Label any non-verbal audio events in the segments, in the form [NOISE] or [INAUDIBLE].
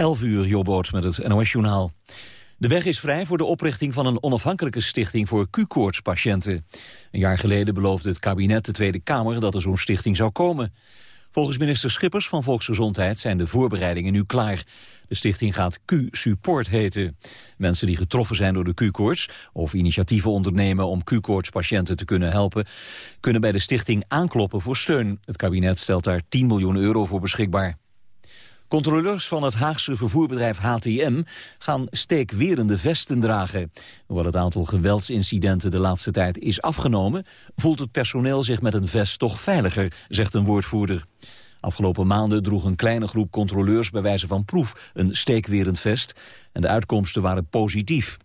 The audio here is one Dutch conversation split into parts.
11 uur, Jobboot met het NOS-journaal. De weg is vrij voor de oprichting van een onafhankelijke stichting voor Q-koortspatiënten. Een jaar geleden beloofde het kabinet de Tweede Kamer dat er zo'n stichting zou komen. Volgens minister Schippers van Volksgezondheid zijn de voorbereidingen nu klaar. De stichting gaat Q-Support heten. Mensen die getroffen zijn door de Q-koorts of initiatieven ondernemen om Q-koortspatiënten te kunnen helpen, kunnen bij de stichting aankloppen voor steun. Het kabinet stelt daar 10 miljoen euro voor beschikbaar. Controleurs van het Haagse vervoerbedrijf HTM gaan steekwerende vesten dragen. Hoewel het aantal geweldsincidenten de laatste tijd is afgenomen... voelt het personeel zich met een vest toch veiliger, zegt een woordvoerder. Afgelopen maanden droeg een kleine groep controleurs bij wijze van proef een steekwerend vest. En de uitkomsten waren positief.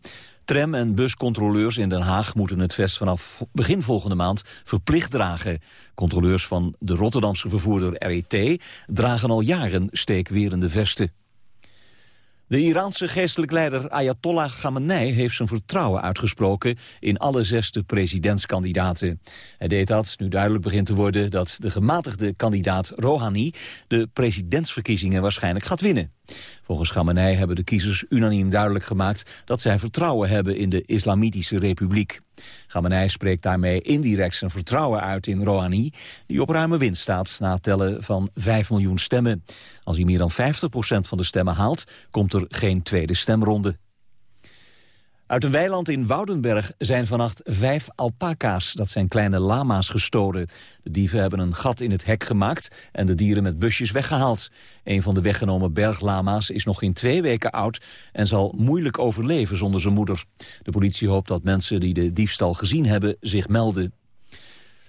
Tram- en buscontroleurs in Den Haag moeten het vest vanaf begin volgende maand verplicht dragen. Controleurs van de Rotterdamse vervoerder RET dragen al jaren steekwerende vesten. De Iraanse geestelijk leider Ayatollah Khamenei heeft zijn vertrouwen uitgesproken in alle zesde presidentskandidaten. Hij deed dat nu duidelijk begint te worden dat de gematigde kandidaat Rouhani de presidentsverkiezingen waarschijnlijk gaat winnen. Volgens Khamenei hebben de kiezers unaniem duidelijk gemaakt dat zij vertrouwen hebben in de Islamitische Republiek. Khamenei spreekt daarmee indirect zijn vertrouwen uit in Rouhani, die op ruime winst staat na tellen van 5 miljoen stemmen. Als hij meer dan 50% van de stemmen haalt, komt er geen tweede stemronde. Uit een weiland in Woudenberg zijn vannacht vijf alpaca's, dat zijn kleine lama's, gestolen. De dieven hebben een gat in het hek gemaakt en de dieren met busjes weggehaald. Een van de weggenomen berglama's is nog geen twee weken oud en zal moeilijk overleven zonder zijn moeder. De politie hoopt dat mensen die de diefstal gezien hebben zich melden.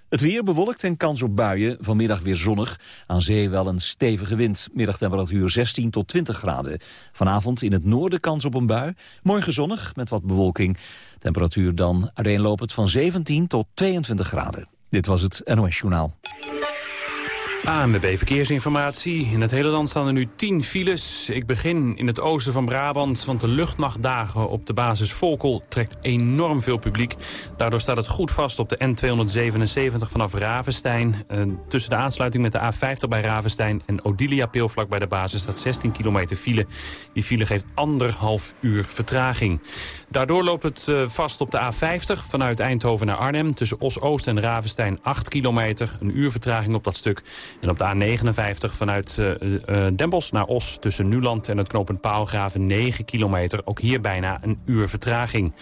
Het weer bewolkt en kans op buien. Vanmiddag weer zonnig. Aan zee wel een stevige wind. Middagtemperatuur 16 tot 20 graden. Vanavond in het noorden kans op een bui. Morgen zonnig met wat bewolking. Temperatuur dan uiteenlopend van 17 tot 22 graden. Dit was het NOS Journaal. ANWB Verkeersinformatie. In het hele land staan er nu 10 files. Ik begin in het oosten van Brabant, want de luchtmachtdagen op de basis Volkel trekt enorm veel publiek. Daardoor staat het goed vast op de N277 vanaf Ravenstein. Uh, tussen de aansluiting met de A50 bij Ravenstein en Odilia Peel vlak bij de basis staat 16 kilometer file. Die file geeft anderhalf uur vertraging. Daardoor loopt het uh, vast op de A50 vanuit Eindhoven naar Arnhem. Tussen Os-Oost en Ravenstein 8 kilometer. Een uur vertraging op dat stuk. En op de A59 vanuit uh, uh, Den naar Os tussen Nuland en het knooppunt Paalgraven 9 kilometer. Ook hier bijna een uur vertraging.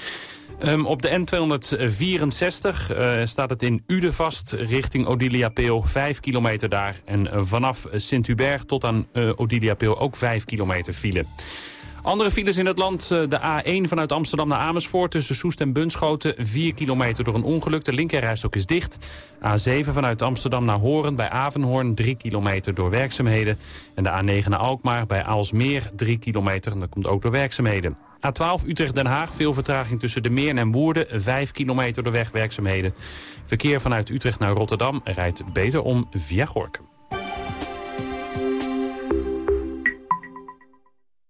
Um, op de N264 uh, staat het in Uden vast richting Odilia Peel. 5 kilometer daar. En vanaf Sint-Hubert tot aan uh, Odilia Peel ook 5 kilometer file. Andere files in het land. Eh, de A1 vanuit Amsterdam naar Amersfoort tussen Soest en Bunschoten. 4 kilometer door een ongeluk. De linkerrijstok is dicht. A7 vanuit Amsterdam naar Horen bij Avenhoorn. 3 kilometer door werkzaamheden. En de A9 naar Alkmaar bij Aalsmeer. 3 kilometer. En dat komt ook door werkzaamheden. A12 Utrecht-Den Haag, veel vertraging tussen de Meer en Woerden. 5 kilometer door wegwerkzaamheden. Verkeer vanuit Utrecht naar Rotterdam rijdt beter om via Gorkum.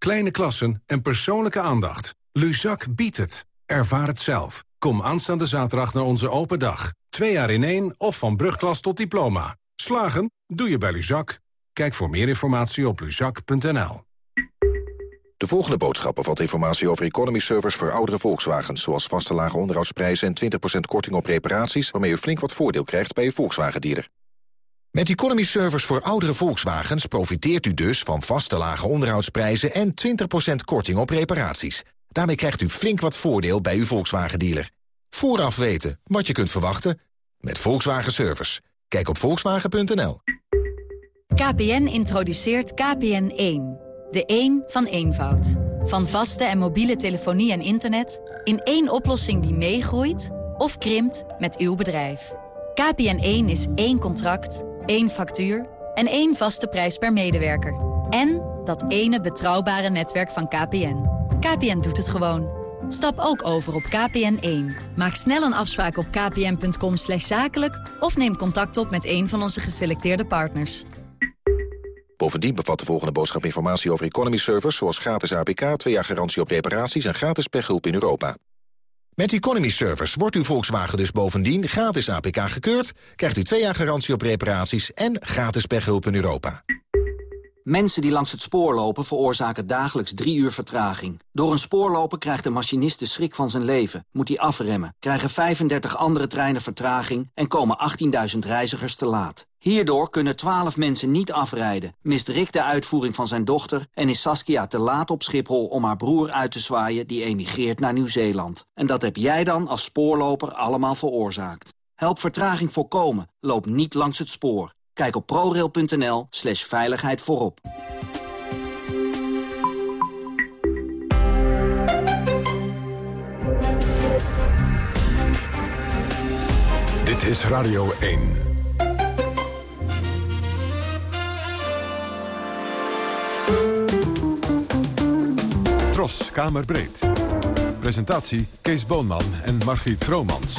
Kleine klassen en persoonlijke aandacht. Luzak biedt het. Ervaar het zelf. Kom aanstaande zaterdag naar onze open dag. Twee jaar in één of van brugklas tot diploma. Slagen? Doe je bij Luzak. Kijk voor meer informatie op luzak.nl. De volgende boodschap bevat informatie over economy servers voor oudere Volkswagens... zoals vaste lage onderhoudsprijzen en 20% korting op reparaties... waarmee u flink wat voordeel krijgt bij uw Volkswagen-dealer. Met Economy Servers voor oudere Volkswagens profiteert u dus van vaste lage onderhoudsprijzen en 20% korting op reparaties. Daarmee krijgt u flink wat voordeel bij uw Volkswagen-dealer. Vooraf weten wat je kunt verwachten met Volkswagen Service. Kijk op volkswagen.nl. KPN introduceert KPN1. De 1 van eenvoud. Van vaste en mobiele telefonie en internet... in één oplossing die meegroeit of krimpt met uw bedrijf. KPN1 is één contract één factuur en één vaste prijs per medewerker. En dat ene betrouwbare netwerk van KPN. KPN doet het gewoon. Stap ook over op KPN1. Maak snel een afspraak op kpn.com zakelijk... of neem contact op met een van onze geselecteerde partners. Bovendien bevat de volgende boodschap informatie over economy servers... zoals gratis APK, twee jaar garantie op reparaties en gratis pechhulp in Europa. Met Economy Service wordt uw Volkswagen dus bovendien gratis APK gekeurd... krijgt u twee jaar garantie op reparaties en gratis pechhulp in Europa. Mensen die langs het spoor lopen veroorzaken dagelijks drie uur vertraging. Door een spoorloper krijgt de machinist de schrik van zijn leven. Moet hij afremmen, krijgen 35 andere treinen vertraging... en komen 18.000 reizigers te laat. Hierdoor kunnen 12 mensen niet afrijden, mist Rick de uitvoering van zijn dochter... en is Saskia te laat op Schiphol om haar broer uit te zwaaien... die emigreert naar Nieuw-Zeeland. En dat heb jij dan als spoorloper allemaal veroorzaakt. Help vertraging voorkomen. Loop niet langs het spoor. Kijk op prorail.nl slash veiligheid voorop. Dit is Radio 1. Tros, Kamerbreed. Presentatie Kees Boonman en Margriet Vromans.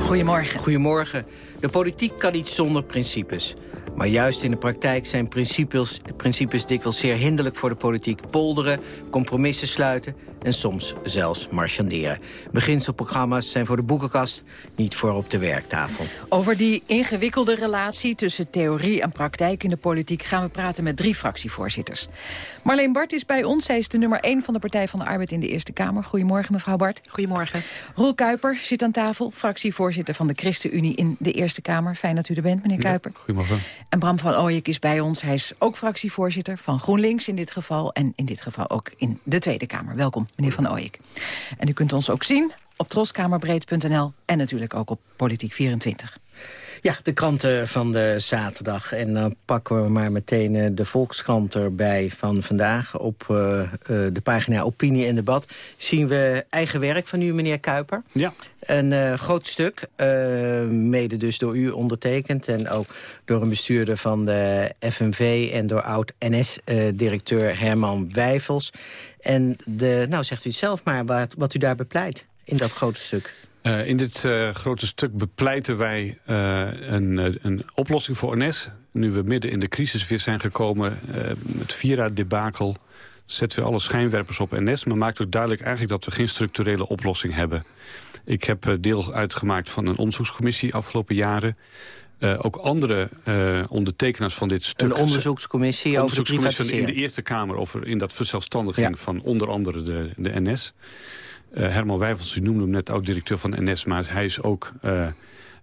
Goedemorgen. Goedemorgen. De politiek kan niet zonder principes. Maar juist in de praktijk zijn principes, principes dikwijls zeer hinderlijk voor de politiek. Polderen, compromissen sluiten en soms zelfs marchanderen. Beginselprogramma's zijn voor de boekenkast, niet voor op de werktafel. Over die ingewikkelde relatie tussen theorie en praktijk in de politiek... gaan we praten met drie fractievoorzitters. Marleen Bart is bij ons. Zij is de nummer 1 van de Partij van de Arbeid in de Eerste Kamer. Goedemorgen, mevrouw Bart. Goedemorgen. Roel Kuiper zit aan tafel, fractievoorzitter van de ChristenUnie in de Eerste Kamer. Fijn dat u er bent, meneer Kuiper. goedemorgen. En Bram van Ooyek is bij ons. Hij is ook fractievoorzitter van GroenLinks in dit geval... en in dit geval ook in de Tweede Kamer. Welkom, meneer Van Ooyek. En u kunt ons ook zien op troskamerbreed.nl en natuurlijk ook op Politiek 24. Ja, de kranten van de zaterdag. En dan pakken we maar meteen eh, de Volkskrant erbij van vandaag. Op uh, uh, de pagina Opinie en Debat zien we eigen werk van u, meneer Kuiper. Ja. Een uh, groot stuk, mede dus door u ondertekend... en ook door een bestuurder van de FNV en door oud-NS-directeur Herman Wijfels. En de, nou zegt u het zelf maar wat, wat u daar bepleit in dat grote stuk. Uh, in dit uh, grote stuk bepleiten wij uh, een, een, oplossing voor NS. Nu we midden in de crisis weer zijn gekomen, het Vira-debakel... zetten we alle schijnwerpers op NS... maar maakt ook duidelijk eigenlijk dat we geen structurele oplossing hebben. Ik heb deel uitgemaakt van een onderzoekscommissie afgelopen jaren... Uh, ook andere uh, ondertekenaars van dit stuk... Een onderzoekscommissie, over de privatisering. in de Eerste Kamer over in dat verzelfstandiging ja. van onder andere de, de NS... Uh, Herman Wijfels, u noemde hem net oud-directeur van NS... maar hij is ook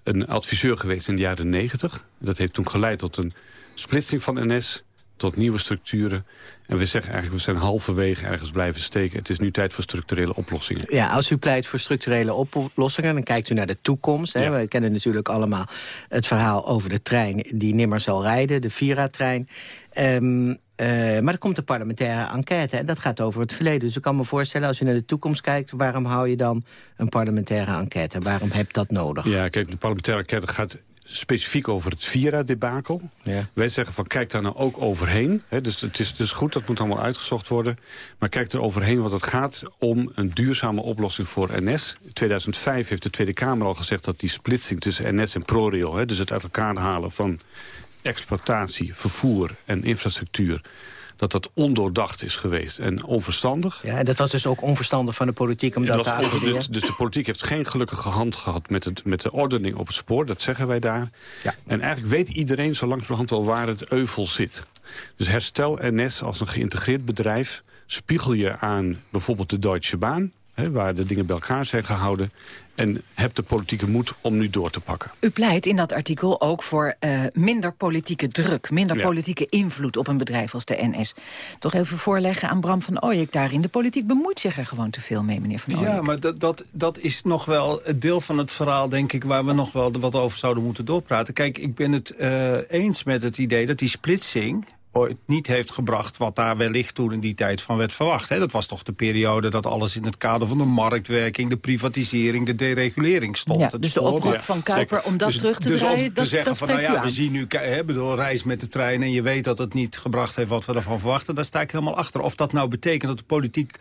een adviseur geweest in de jaren 90. Dat heeft toen geleid tot een splitsing van NS, tot nieuwe structuren. En we zeggen eigenlijk, we zijn halverwege ergens blijven steken. Het is nu tijd voor structurele oplossingen. Ja, als u pleit voor structurele oplossingen, dan kijkt u naar de toekomst. Hè? Ja. We kennen natuurlijk allemaal het verhaal over de trein die nimmer zal rijden, de Vira-trein. Um, uh, maar er komt een parlementaire enquête en dat gaat over het verleden. Dus ik kan me voorstellen, als u naar de toekomst kijkt... waarom hou je dan een parlementaire enquête? Waarom heb je dat nodig? Ja, kijk, de parlementaire enquête gaat specifiek over het Vira-debakel. Ja. Wij zeggen van kijk daar nou ook overheen. Dus het is dus goed, dat moet allemaal uitgezocht worden. Maar kijk er overheen, want het gaat om een duurzame oplossing voor NS. In 2005 heeft de Tweede Kamer al gezegd dat die splitsing tussen NS en ProRail... Dus het uit elkaar halen van exploitatie, vervoer en infrastructuur dat dat ondoordacht is geweest en onverstandig. Ja, en dat was dus ook onverstandig van de politiek om dat te. Dus, dus de politiek heeft geen gelukkige hand gehad met, het, met de ordening op het spoor. Dat zeggen wij daar. Ja. En eigenlijk weet iedereen zo langzamerhand al waar het euvel zit. Dus herstel NS als een geïntegreerd bedrijf... spiegel je aan bijvoorbeeld de Deutsche Bahn... Hè, waar de dingen bij elkaar zijn gehouden en heb de politieke moed om nu door te pakken. U pleit in dat artikel ook voor uh, minder politieke druk... minder ja. politieke invloed op een bedrijf als de NS. Toch even voorleggen aan Bram van Ooyek daarin. De politiek bemoeit zich er gewoon te veel mee, meneer van Ooyek. Ja, maar dat, dat, dat is nog wel het deel van het verhaal, denk ik... waar we nog wel wat over zouden moeten doorpraten. Kijk, ik ben het uh, eens met het idee dat die splitsing ooit niet heeft gebracht... wat daar wellicht toen in die tijd van werd verwacht. Hè? Dat was toch de periode dat alles in het kader van de marktwerking... de privatisering, de deregulering stond. Ja, het dus de oproep ja, van Kuiper zeker. om dat dus, terug te dus draaien, om dat, te zeggen dat van, nou ja, we zien nu, hè, bedoel, reis met de trein... en je weet dat het niet gebracht heeft wat we ervan verwachten... daar sta ik helemaal achter. Of dat nou betekent dat de politiek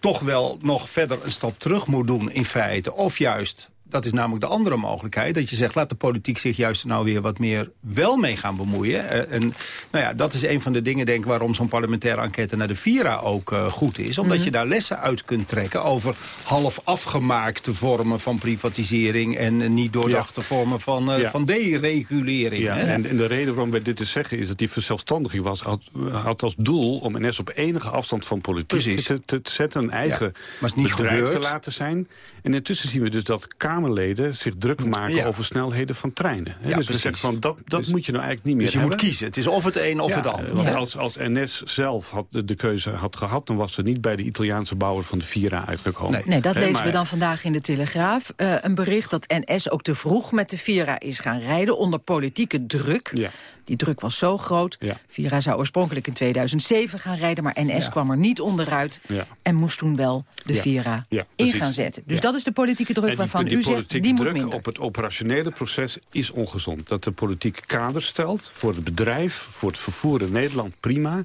toch wel nog verder een stap terug moet doen in feite. Of juist dat is namelijk de andere mogelijkheid. Dat je zegt, laat de politiek zich juist nou weer wat meer wel mee gaan bemoeien. Uh, en nou ja, dat is een van de dingen, denk ik, waarom zo'n parlementaire enquête naar de Vira ook uh, goed is. Omdat mm -hmm. je daar lessen uit kunt trekken over half afgemaakte vormen van privatisering en uh, niet doordachte ja. vormen van, ja. van deregulering. Ja, en, en, de reden waarom wij dit te zeggen is dat die verzelfstandiging was, had, had als doel om NS op enige afstand van politiek te, te, zetten, een eigen bedrijf gebeurd. te laten zijn. En intussen zien we dus dat Kamerleden zich druk maken ja. over snelheden van treinen. Ja, dus we zeggen van dat, dat dus, moet je nou eigenlijk niet meer Dus je hebben. moet kiezen. Het is of het een of ja, het ander. Want als, als NS zelf had de, de, keuze had gehad... dan was ze niet bij de Italiaanse bouwer van de Vira uitgekomen. Nee, nee dat lezen maar, we dan vandaag in de Telegraaf. Uh, een bericht dat NS ook te vroeg met de Vira is gaan rijden... onder politieke druk. Die druk was zo groot. Ja. Vira zou oorspronkelijk in 2007 gaan rijden... maar NS Ja. kwam er niet onderuit Ja. en moest toen wel de. Vira in gaan zetten. Dus dat is de politieke druk die, waarvan die u zegt, die moet druk minder. op het operationele proces is ongezond. Dat de politiek kader stelt voor het bedrijf, voor het vervoer in Nederland, prima.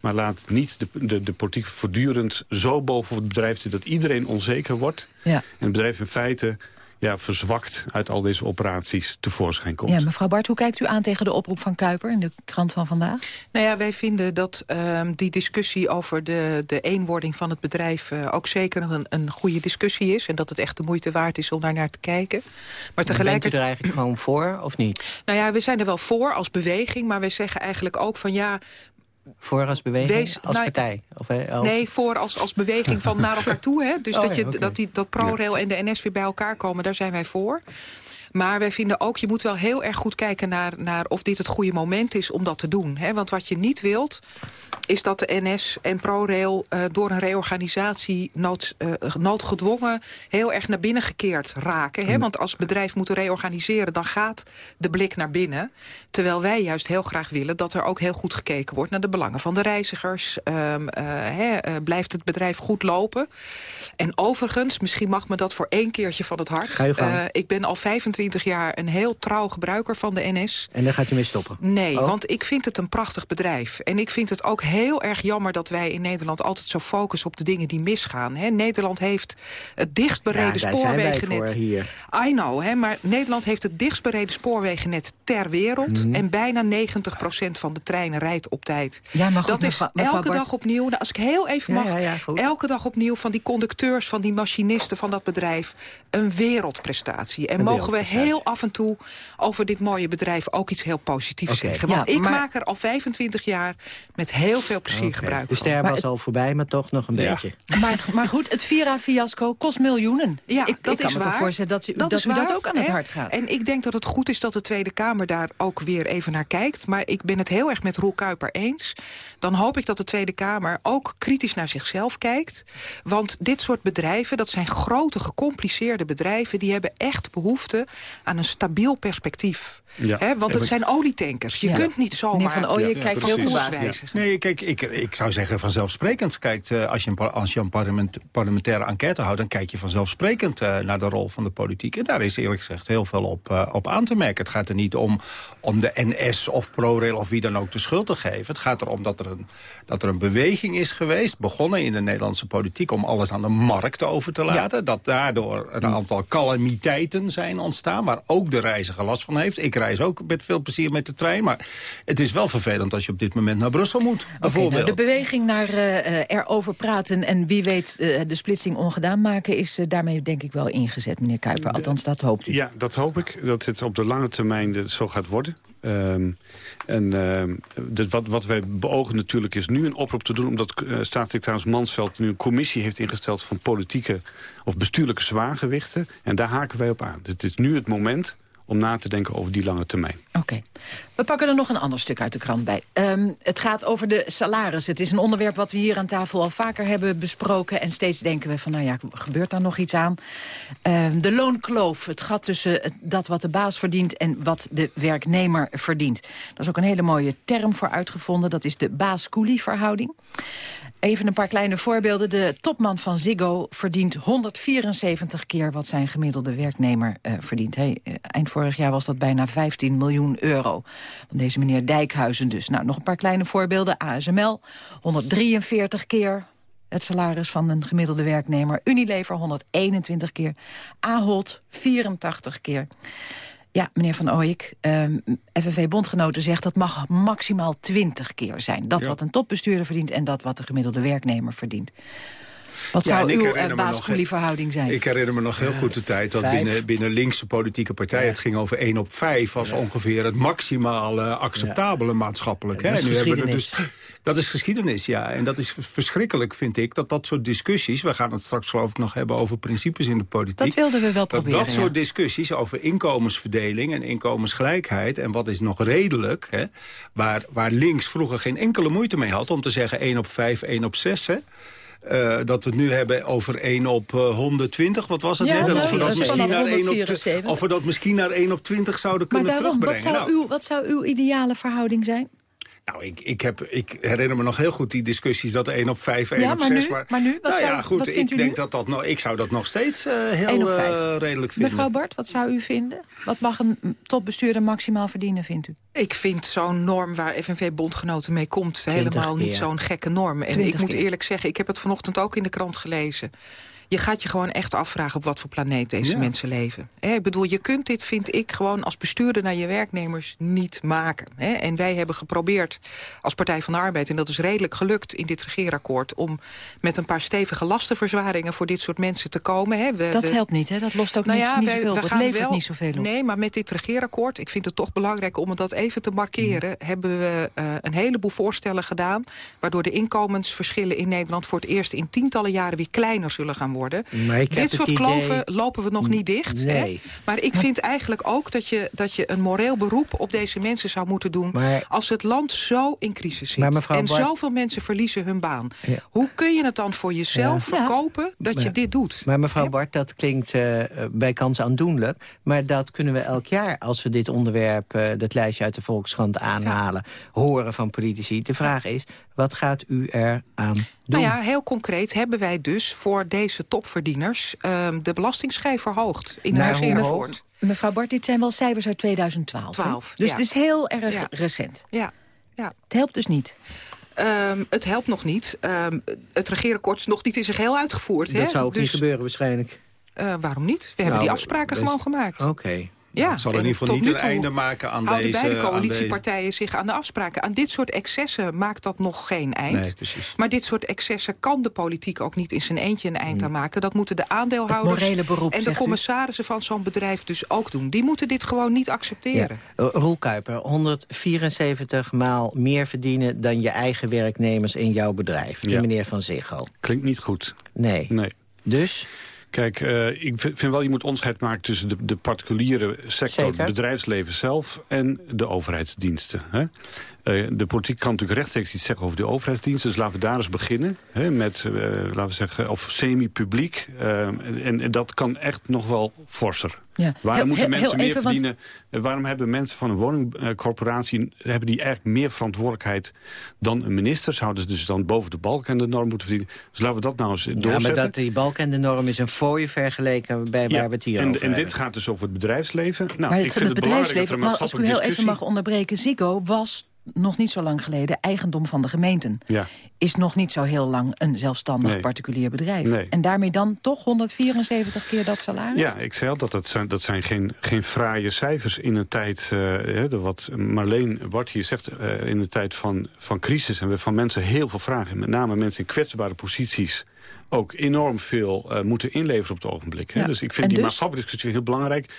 Maar laat niet de, de, de politiek voortdurend zo boven het bedrijf zitten... dat iedereen onzeker wordt. Ja. En het bedrijf in feite ja, verzwakt uit al deze operaties tevoorschijn komt. Ja, mevrouw Bart, hoe kijkt u aan tegen de oproep van Kuiper in de krant van vandaag? Nou ja, wij vinden dat um, die discussie over de, de eenwording van het bedrijf... Uh, ook zeker een, een goede discussie is. En dat het echt de moeite waard is om daar naar te kijken. Maar tegelijkertijd... Bent u er eigenlijk gewoon voor of niet? Nou ja, we zijn er wel voor als beweging. Maar wij zeggen eigenlijk ook van ja... Voor als beweging? Wees, als nou, partij? Of, eh. Nee, voor als, als beweging van [LAUGHS] naar elkaar toe. Hè? Dus Oh, dat, je, ja, dat, die, dat ProRail en de NS weer bij elkaar komen, daar zijn wij voor. Maar wij vinden ook, je moet wel heel erg goed kijken naar, naar of dit het goede moment is om dat te doen. Hè? Want wat je niet wilt, is dat de NS en ProRail uh, door een reorganisatie nood, uh, noodgedwongen heel erg naar binnen gekeerd raken. Hè? Want als bedrijf moeten reorganiseren, dan gaat de blik naar binnen. Terwijl wij juist heel graag willen dat er ook heel goed gekeken wordt naar de belangen van de reizigers. Um, uh, hè, blijft het bedrijf goed lopen? En overigens, misschien mag me dat voor één keertje van het hart. Ik ben al 25 jaar een heel trouw gebruiker van de NS. En daar gaat u mee stoppen? Nee, oh. want ik vind het een prachtig bedrijf. En ik vind het ook heel erg jammer dat wij in Nederland altijd zo focussen op de dingen die misgaan. He, Nederland heeft het dichtstbereden ja, spoorwegennet. I know, he, maar Nederland heeft het dichtstbereden spoorwegennet ter wereld. Mm. En bijna 90% van de treinen rijdt op tijd. Ja, maar goed, dat mevrouw, is elke Bart. dag opnieuw. Nou, als ik heel even mag, ja, ja, elke dag opnieuw van die conducteurs, van die machinisten van dat bedrijf. Een wereldprestatie. En een mogen we heel af en toe over dit mooie bedrijf ook iets heel positiefs okay. zeggen. Want ja, ik maar... maak er al 25 jaar met heel veel plezier okay. gebruik De ster was al voorbij, maar toch nog een ja. beetje. [LAUGHS] Maar, maar goed, het Vira-fiasco kost miljoenen. Ja, ik, dat ik kan is me waar. voorstellen dat, u, dat, dat is u waar, dat ook aan het hart gaat. En ik denk dat het goed is dat de Tweede Kamer daar ook weer even naar kijkt. Maar ik ben het heel erg met Roel Kuiper eens. Dan hoop ik dat de Tweede Kamer ook kritisch naar zichzelf kijkt. Want dit soort bedrijven, dat zijn grote, gecompliceerde bedrijven... die hebben echt behoefte aan een stabiel perspectief. Ja. He, want het zijn olietankers. Je ja. kunt niet zomaar... Meneer Van Ooyen ja, kijkt ja, heel verbaasd. Ja. Nee, kijk, ik, ik zou zeggen vanzelfsprekend. Kijkt, uh, als je een, als je een parlement, parlementaire enquête houdt... dan kijk je vanzelfsprekend uh, naar de rol van de politiek. En daar is eerlijk gezegd heel veel op, uh, op aan te merken. Het gaat er niet om, om de NS of ProRail of wie dan ook de schuld te geven. Het gaat erom dat er, een, dat er een beweging is geweest... begonnen in de Nederlandse politiek om alles aan de markt over te laten. Ja. Dat daardoor een aantal calamiteiten zijn ontstaan... waar ook de reiziger last van heeft. Ik reis ook met veel plezier met de trein. Maar het is wel vervelend als je op dit moment naar Brussel moet, bijvoorbeeld. Okay, nou, de beweging naar uh, erover praten en wie weet uh, de splitsing ongedaan maken... is uh, daarmee denk ik wel ingezet, meneer Kuiper. Althans, dat hoopt u. Ja, dat hoop ik. Dat het op de lange termijn zo gaat worden. Um, en uh, dit, wat, wat wij beogen natuurlijk is nu een oproep te doen... omdat uh, staatssecretaris Mansveld nu een commissie heeft ingesteld... van politieke of bestuurlijke zwaargewichten. En daar haken wij op aan. Het is nu het moment om na te denken over die lange termijn. Oké. We pakken er nog een ander stuk uit de krant bij. Um, het gaat over de salaris. Het is een onderwerp wat we hier aan tafel al vaker hebben besproken. En steeds denken we van, nou ja, gebeurt daar nog iets aan? Um, de loonkloof, het gat tussen dat wat de baas verdient... en wat de werknemer verdient. Daar is ook een hele mooie term voor uitgevonden. Dat is de baas-koelie-verhouding. Even een paar kleine voorbeelden. De topman van Ziggo verdient 174 keer wat zijn gemiddelde werknemer uh, verdient. Hey, eind vorig jaar was dat bijna 15 miljoen euro. Van deze meneer Dijkhuizen dus. Nou, nog een paar kleine voorbeelden. ASML, 143 keer het salaris van een gemiddelde werknemer. Unilever 121 keer. Ahold 84 keer. Ja, meneer Van Ooyek, um, ehm, FNV-bondgenoten zegt dat mag maximaal 20 keer zijn. Dat wat een topbestuurder verdient en dat wat de gemiddelde werknemer verdient. Wat zou uw uh, baas-verhouding zijn? Ik herinner me nog heel goed de tijd dat binnen, binnen linkse politieke partijen... het ging over 1 op 5 als ongeveer het maximaal acceptabele maatschappelijk. Dat, is nu dus, dat is geschiedenis, ja. En dat is verschrikkelijk, vind ik, dat dat soort discussies... we gaan het straks geloof ik nog hebben over principes in de politiek... Dat wilden we wel proberen, Dat dat soort discussies over inkomensverdeling en inkomensgelijkheid... en wat is nog redelijk, hè, waar, waar links vroeger geen enkele moeite mee had... om te zeggen 1 op 5, 1 op 6... Hè, uh, dat we het nu hebben over 1 op uh, eh, 120, wat was het ja, net? Nou, of, we dat misschien naar 1 op, of we dat misschien naar 1 op 20 zouden kunnen maar daarom, terugbrengen. Wat zou, nou. uw, wat zou uw ideale verhouding zijn? Nou, ik, ik, heb, ik herinner me nog heel goed die discussies dat 1 op 5, 1 ja, op 6... Maar, maar nu, wat nou zou, ja, goed, ik denk dat dat nog, ik zou dat nog steeds uh, heel uh, redelijk vinden. Mevrouw Bart, wat zou u vinden? Wat mag een topbestuurder maximaal verdienen, vindt u? Ik vind zo'n norm waar FNV-bondgenoten mee komt... helemaal niet zo'n gekke norm. En ik moet eerlijk zeggen, ik heb het vanochtend ook in de krant gelezen je gaat je gewoon echt afvragen op wat voor planeet deze mensen leven. ik bedoel, je kunt dit, vind ik, gewoon als bestuurder naar je werknemers niet maken. en wij hebben geprobeerd als Partij van de Arbeid... en dat is redelijk gelukt in dit regeerakkoord... om met een paar stevige lastenverzwaringen voor dit soort mensen te komen. We, dat helpt niet, hè? Dat lost ook nou niet, ja, niet zoveel op. Het levert wel, niet zoveel op. Nee, maar met dit regeerakkoord, ik vind het toch belangrijk om dat even te markeren... Mm. hebben we uh, een heleboel voorstellen gedaan... waardoor de inkomensverschillen in Nederland voor het eerst in tientallen jaren weer kleiner zullen gaan worden worden. Dit soort kloven lopen we nog niet dicht. Nee. Hè? Maar ik vind eigenlijk ook dat je, dat je een moreel beroep op deze mensen zou moeten doen... als het land zo in crisis zit. en Bart... zoveel mensen verliezen hun baan. Hoe kun je het dan voor jezelf verkopen dat je dit doet? Maar mevrouw Bart, dat klinkt uh, bij kans aandoenlijk. Maar dat kunnen we elk jaar, als we dit onderwerp... Uh, dat lijstje uit de Volkskrant aanhalen, horen van politici. De vraag is, wat gaat u er aan doen? Nou ja, heel concreet hebben wij dus voor deze topverdieners... Um, de belastingschijf verhoogd in het regeerakkoord. Mevrouw Bart, dit zijn wel cijfers uit 2012. 12, dus het is heel erg recent. Ja. ja. Het helpt dus niet. Um, het helpt nog niet. Um, het regeerakkoord is nog niet in zijn geheel uitgevoerd. Dat hè? zou ook dus, niet gebeuren waarschijnlijk. Uh, waarom niet? We hebben nou, die afspraken dus, gewoon gemaakt. Oké. Okay. Ja, het zal in ieder geval niet een einde maken aan houden deze... beide coalitiepartijen zich aan de afspraken. Aan dit soort excessen maakt dat nog geen eind. Nee, precies. Maar dit soort excessen kan de politiek ook niet in zijn eentje een eind aan maken. Dat moeten de aandeelhouders beroep, en de commissarissen van zo'n bedrijf dus ook doen. Die moeten dit gewoon niet accepteren. Ja. Roel Kuiper, 174 maal meer verdienen dan je eigen werknemers in jouw bedrijf. Ja. meneer Van Ziggo. Klinkt niet goed. Nee. nee. Dus? Kijk, uh, ik vind wel je moet onderscheid maken tussen de, de particuliere sector, het bedrijfsleven zelf en de overheidsdiensten. Hè? Uh, de politiek kan natuurlijk rechtstreeks iets zeggen over de overheidsdiensten. Dus laten we daar eens beginnen. Hè, met, uh, laten we zeggen, of semi-publiek. en, en, dat kan echt nog wel forser. Ja. Waarom moeten mensen meer verdienen? Waarom hebben mensen van een woningcorporatie... hebben die eigenlijk meer verantwoordelijkheid dan een minister? Zouden ze dus dan boven de balk en de norm moeten verdienen? Dus laten we dat nou eens doorzetten. Ja, maar dat, die balk en de norm is een fooi vergeleken bij waar we het hier en, over En dit gaat dus over het bedrijfsleven. Nou, maar ik vind het, het, bedrijfsleven, maar als ik u heel even mag onderbreken... Ziggo was nog niet zo lang geleden eigendom van de gemeenten. Ja. Is nog niet zo heel lang een zelfstandig particulier bedrijf. Nee. En daarmee dan toch 174 keer dat salaris? Ja, ik zei al dat dat zijn, dat zijn geen, geen fraaie cijfers in een tijd... Uh, wat Marleen Bart hier zegt, uh, in een tijd van, van crisis... en we van mensen heel veel vragen. Met name mensen in kwetsbare posities ook enorm veel uh, moeten inleveren op het ogenblik. Hè? Ja. Dus ik vind en die dus? maatschappelijke discussie heel belangrijk.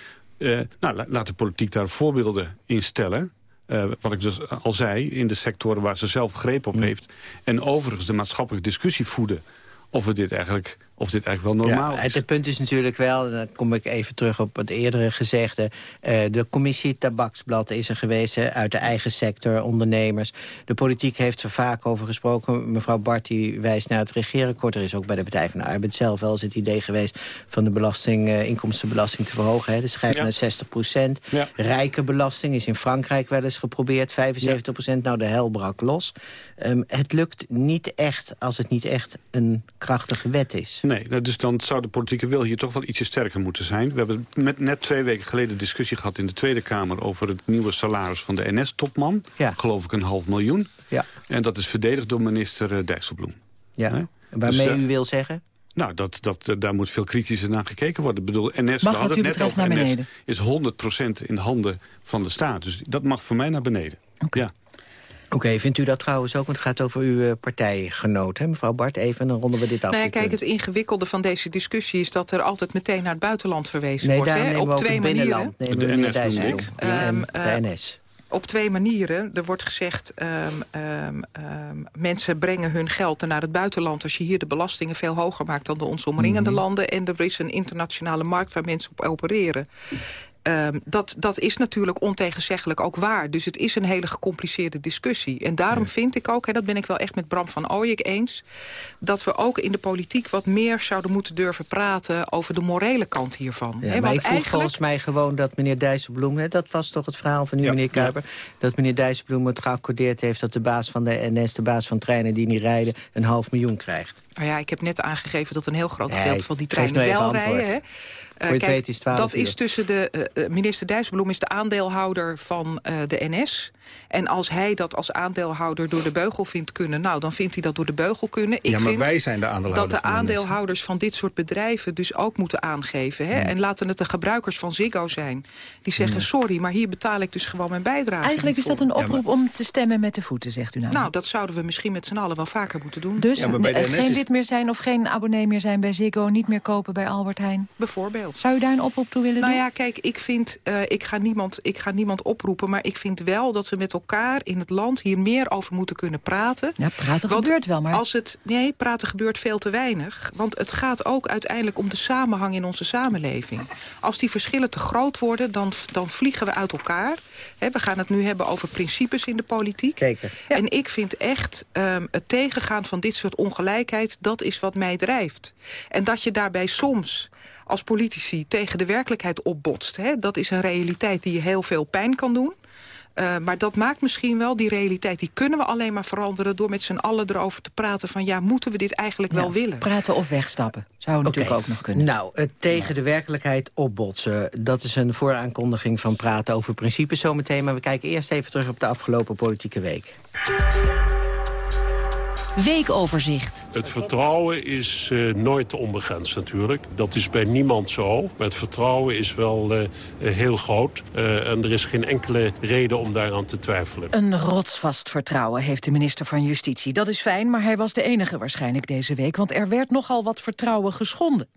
nou, laat de politiek daar voorbeelden in stellen... Uh, wat ik dus al zei, in de sectoren waar ze zelf greep op heeft. En overigens de maatschappelijke discussie voeden of we dit eigenlijk of dit eigenlijk wel normaal ja, is. Het punt is natuurlijk wel, en dan kom ik even terug op het eerdere gezegde... Uh, de commissie Tabaksblad is er geweest uit de eigen sector, ondernemers. De politiek heeft er vaak over gesproken. Mevrouw Bart die wijst naar het regeerakkoord. Er is ook bij de Partij van de Arbeid zelf wel eens het idee geweest... van de belasting, uh, inkomstenbelasting te verhogen. Hè. De schijf ja. naar 60 procent. Ja. Rijkenbelasting is in Frankrijk wel eens geprobeerd. 75 procent, nou de hel brak los. Um, het lukt niet echt als het niet echt een krachtige wet is. Nee, nou, dus dan zou de politieke wil hier toch wel ietsje sterker moeten zijn. We hebben met, net twee weken geleden discussie gehad in de Tweede Kamer... over het nieuwe salaris van de NS-topman. Ja. Geloof ik een half miljoen. Ja. En dat is verdedigd door minister uh, Dijsselbloem. Ja. Waarmee dus u wil zeggen? Nou, dat, dat, daar moet veel kritischer naar gekeken worden. Ik bedoel, NS, mag we hadden het net over naar beneden? is 100% in handen van de staat. Dus dat mag voor mij naar beneden. Ja. Oké, vindt u dat trouwens ook? Want het gaat over uw uh, partijgenoot, hè, mevrouw Bart. Even, dan ronden we dit af. Nee, kijk, het ingewikkelde van deze discussie... is dat er altijd meteen naar het buitenland verwezen nee, wordt. Hè? Op twee manieren. Nee, de NS ik. Um, de NS op twee manieren. Er wordt gezegd, um, um, mensen brengen hun geld naar het buitenland... als je hier de belastingen veel hoger maakt dan de ons omringende mhm. landen. En er is een internationale markt waar mensen op opereren. Um, dat, dat is natuurlijk ontegenzeggelijk ook waar. Dus het is een hele gecompliceerde discussie. En daarom vind ik ook, hè, dat ben ik wel echt met Bram van Ooyek eens... dat we ook in de politiek wat meer zouden moeten durven praten... over de morele kant hiervan. Ja, hè, want ik eigenlijk... volgens mij gewoon dat meneer Dijsselbloem... Hè, dat was toch het verhaal van u, meneer Kuiper... dat meneer Dijsselbloem het geaccordeerd heeft... dat de baas van de NS, de baas van treinen die niet rijden... een half miljoen krijgt. Nou ja, ik heb net aangegeven dat een heel groot gedeelte van die treinen wel rijden. Kijk, is dat is tussen de... Uh, minister Dijsselbloem is de aandeelhouder van de NS. En als hij dat als aandeelhouder door de beugel vindt kunnen... nou, dan vindt hij dat door de beugel kunnen. Ik ja, maar vind wij zijn de aandeelhouders Dat de aandeelhouders van dit soort bedrijven dus ook moeten aangeven. Hè? En laten het de gebruikers van Ziggo zijn. Die zeggen, sorry, maar hier betaal ik dus gewoon mijn bijdrage Eigenlijk is dat een oproep om te stemmen met de voeten, zegt u nou. Nou, dat zouden we misschien met z'n allen wel vaker moeten doen. Dus geen lid meer zijn of geen abonnee meer zijn bij Ziggo... niet meer kopen bij Albert Heijn? Bijvoorbeeld. Zou u daar een oproep toe willen nou doen? Nou ja, kijk, ik vind... Uh, ik, ga niemand, ik ga niemand oproepen, maar ik vind wel dat we met elkaar in het land hier meer over moeten kunnen praten. Ja, praten gebeurt wel, maar... Als het, nee, praten gebeurt veel te weinig. Want het gaat ook uiteindelijk om de samenhang in onze samenleving. Als die verschillen te groot worden, dan, dan vliegen we uit elkaar. we gaan het nu hebben over principes in de politiek. Zeker. En ik vind echt um, het tegengaan van dit soort ongelijkheid... dat is wat mij drijft. En dat je daarbij soms als politici tegen de werkelijkheid opbotst... Hè, dat is een realiteit die je heel veel pijn kan doen. Uh, maar dat maakt misschien wel, die realiteit, die kunnen we alleen maar veranderen... door met z'n allen erover te praten van, ja, moeten we dit eigenlijk wel willen? Praten of wegstappen, zou okay. natuurlijk ook nog kunnen. Nou, uh, tegen de werkelijkheid opbotsen, dat is een vooraankondiging van praten over principes zometeen. Maar we kijken eerst even terug op de afgelopen politieke week. Weekoverzicht. Het vertrouwen is uh, nooit onbegrensd natuurlijk. Dat is bij niemand zo. Maar het vertrouwen is wel uh, heel groot. Uh, en er is geen enkele reden om daaraan te twijfelen. Een rotsvast vertrouwen heeft de minister van Justitie. Dat is fijn, maar hij was de enige waarschijnlijk deze week. Want er werd nogal wat vertrouwen geschonden.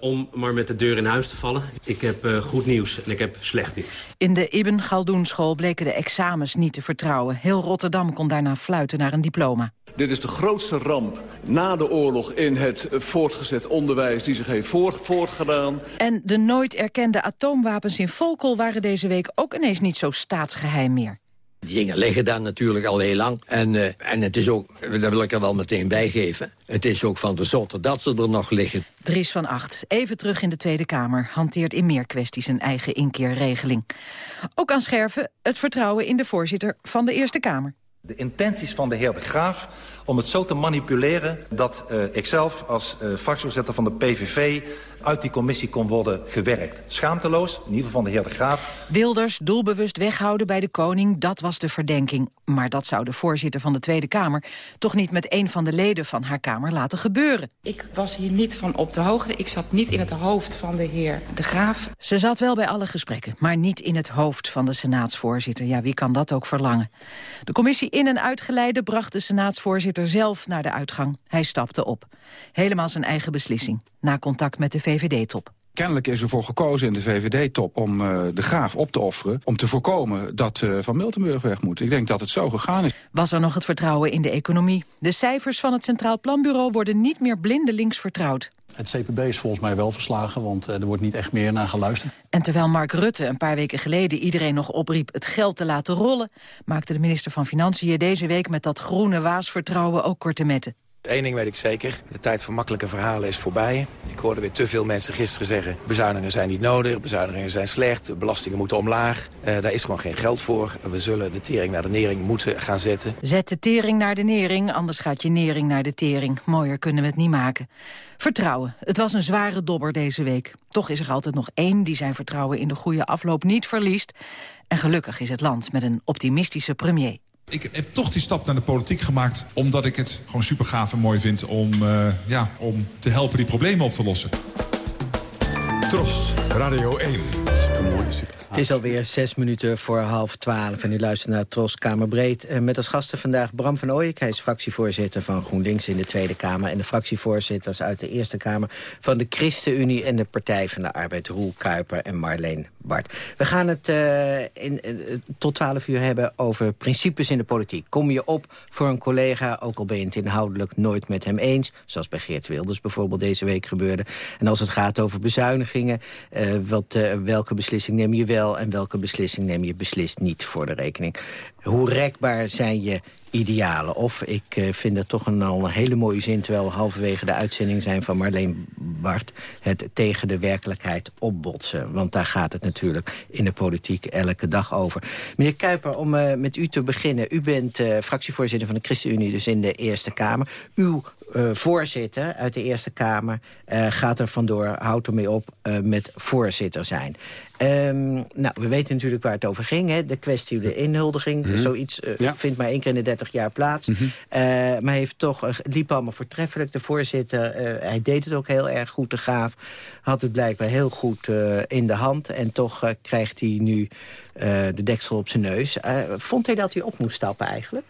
Om maar met de deur in huis te vallen. Ik heb uh, goed nieuws en ik heb slecht nieuws. In de Ibn Galdoen school bleken de examens niet te vertrouwen. Heel Rotterdam kon daarna fluiten naar een diploma. Dit is de grootste ramp na de oorlog in het voortgezet onderwijs die zich heeft voort, voortgedaan. En de nooit erkende atoomwapens in Volkel waren deze week ook ineens niet zo staatsgeheim meer. Die dingen liggen daar natuurlijk al heel lang. En, uh, en het is ook, dat wil ik er wel meteen bijgeven... het is ook van de zotte dat ze er nog liggen. Dries van Acht, even terug in de Tweede Kamer... hanteert in meer kwesties een eigen inkeerregeling. Ook aan Scherven het vertrouwen in de voorzitter van de Eerste Kamer. De intenties van de heer De Graaf om het zo te manipuleren... dat uh, ikzelf als uh, fractievoorzitter van de PVV uit die commissie kon worden gewerkt. Schaamteloos, in ieder geval van de heer De Graaf. Wilders doelbewust weghouden bij de koning, dat was de verdenking. Maar dat zou de voorzitter van de Tweede Kamer... toch niet met een van de leden van haar Kamer laten gebeuren. Ik was hier niet van op de hoogte. Ik zat niet in het hoofd van de heer De Graaf. Ze zat wel bij alle gesprekken, maar niet in het hoofd van de senaatsvoorzitter. Ja, wie kan dat ook verlangen? De commissie in- en uitgeleide bracht de senaatsvoorzitter zelf naar de uitgang. Hij stapte op. Helemaal zijn eigen beslissing, na contact met de VVD-top. Kennelijk is ervoor gekozen in de VVD-top om uh, de graaf op te offeren... om te voorkomen dat uh, Van Miltenburg weg moet. Ik denk dat het zo gegaan is. Was er nog het vertrouwen in de economie? De cijfers van het Centraal Planbureau worden niet meer blindelings vertrouwd. Het CPB is volgens mij wel verslagen, want uh, er wordt niet echt meer naar geluisterd. En terwijl Mark Rutte een paar weken geleden iedereen nog opriep het geld te laten rollen... maakte de minister van Financiën deze week met dat groene waasvertrouwen ook korte metten. Eén ding weet ik zeker, de tijd voor makkelijke verhalen is voorbij. Ik hoorde weer te veel mensen gisteren zeggen... bezuinigingen zijn niet nodig, bezuinigingen zijn slecht... belastingen moeten omlaag. Uh, daar is gewoon geen geld voor. We zullen de tering naar de nering moeten gaan zetten. Zet de tering naar de nering, anders gaat je nering naar de tering. Mooier kunnen we het niet maken. Vertrouwen. Het was een zware dobber deze week. Toch is er altijd nog één die zijn vertrouwen in de goede afloop niet verliest. En gelukkig is het land met een optimistische premier. Ik heb toch die stap naar de politiek gemaakt... omdat ik het gewoon super gaaf en mooi vind om, uh, ja, om te helpen die problemen op te lossen. Tros, Radio 1. Het is alweer zes minuten voor half twaalf en u luistert naar Tros Kamerbreed. Eh, met als gasten vandaag Bram van Ooyek. Hij is fractievoorzitter van GroenLinks in de Tweede Kamer... en de fractievoorzitters uit de Eerste Kamer van de ChristenUnie... en de Partij van de Arbeid, Roel Kuiper en Marleen Bart. We gaan het uh, in, uh, tot twaalf uur hebben over principes in de politiek. Kom je op voor een collega, ook al ben je het inhoudelijk nooit met hem eens... zoals bij Geert Wilders bijvoorbeeld deze week gebeurde. En als het gaat over bezuinigingen, uh, wat, welke beslissing neem je wel en welke beslissing neem je beslist niet voor de rekening. Hoe rekbaar zijn je idealen? Of ik uh, vind het toch een, al een hele mooie zin... terwijl we halverwege de uitzending zijn van Marleen Bart... het tegen de werkelijkheid opbotsen. Want daar gaat het natuurlijk in de politiek elke dag over. Meneer Kuiper, om uh, met u te beginnen. U bent uh, fractievoorzitter van de ChristenUnie, dus in de Eerste Kamer. Uw voorzitter uit de Eerste Kamer uh, gaat er vandoor, houdt ermee op uh, met voorzitter zijn. Um, nou, we weten natuurlijk waar het over ging. Hè? De kwestie de inhuldiging. Mm -hmm. Zoiets ja. vindt maar één keer in de 30 jaar plaats. Mm -hmm. maar heeft toch, liep allemaal voortreffelijk. De voorzitter, hij deed het ook heel erg goed, te gaaf. Had het blijkbaar heel goed in de hand. En toch krijgt hij nu de deksel op zijn neus. vond hij dat hij op moest stappen eigenlijk?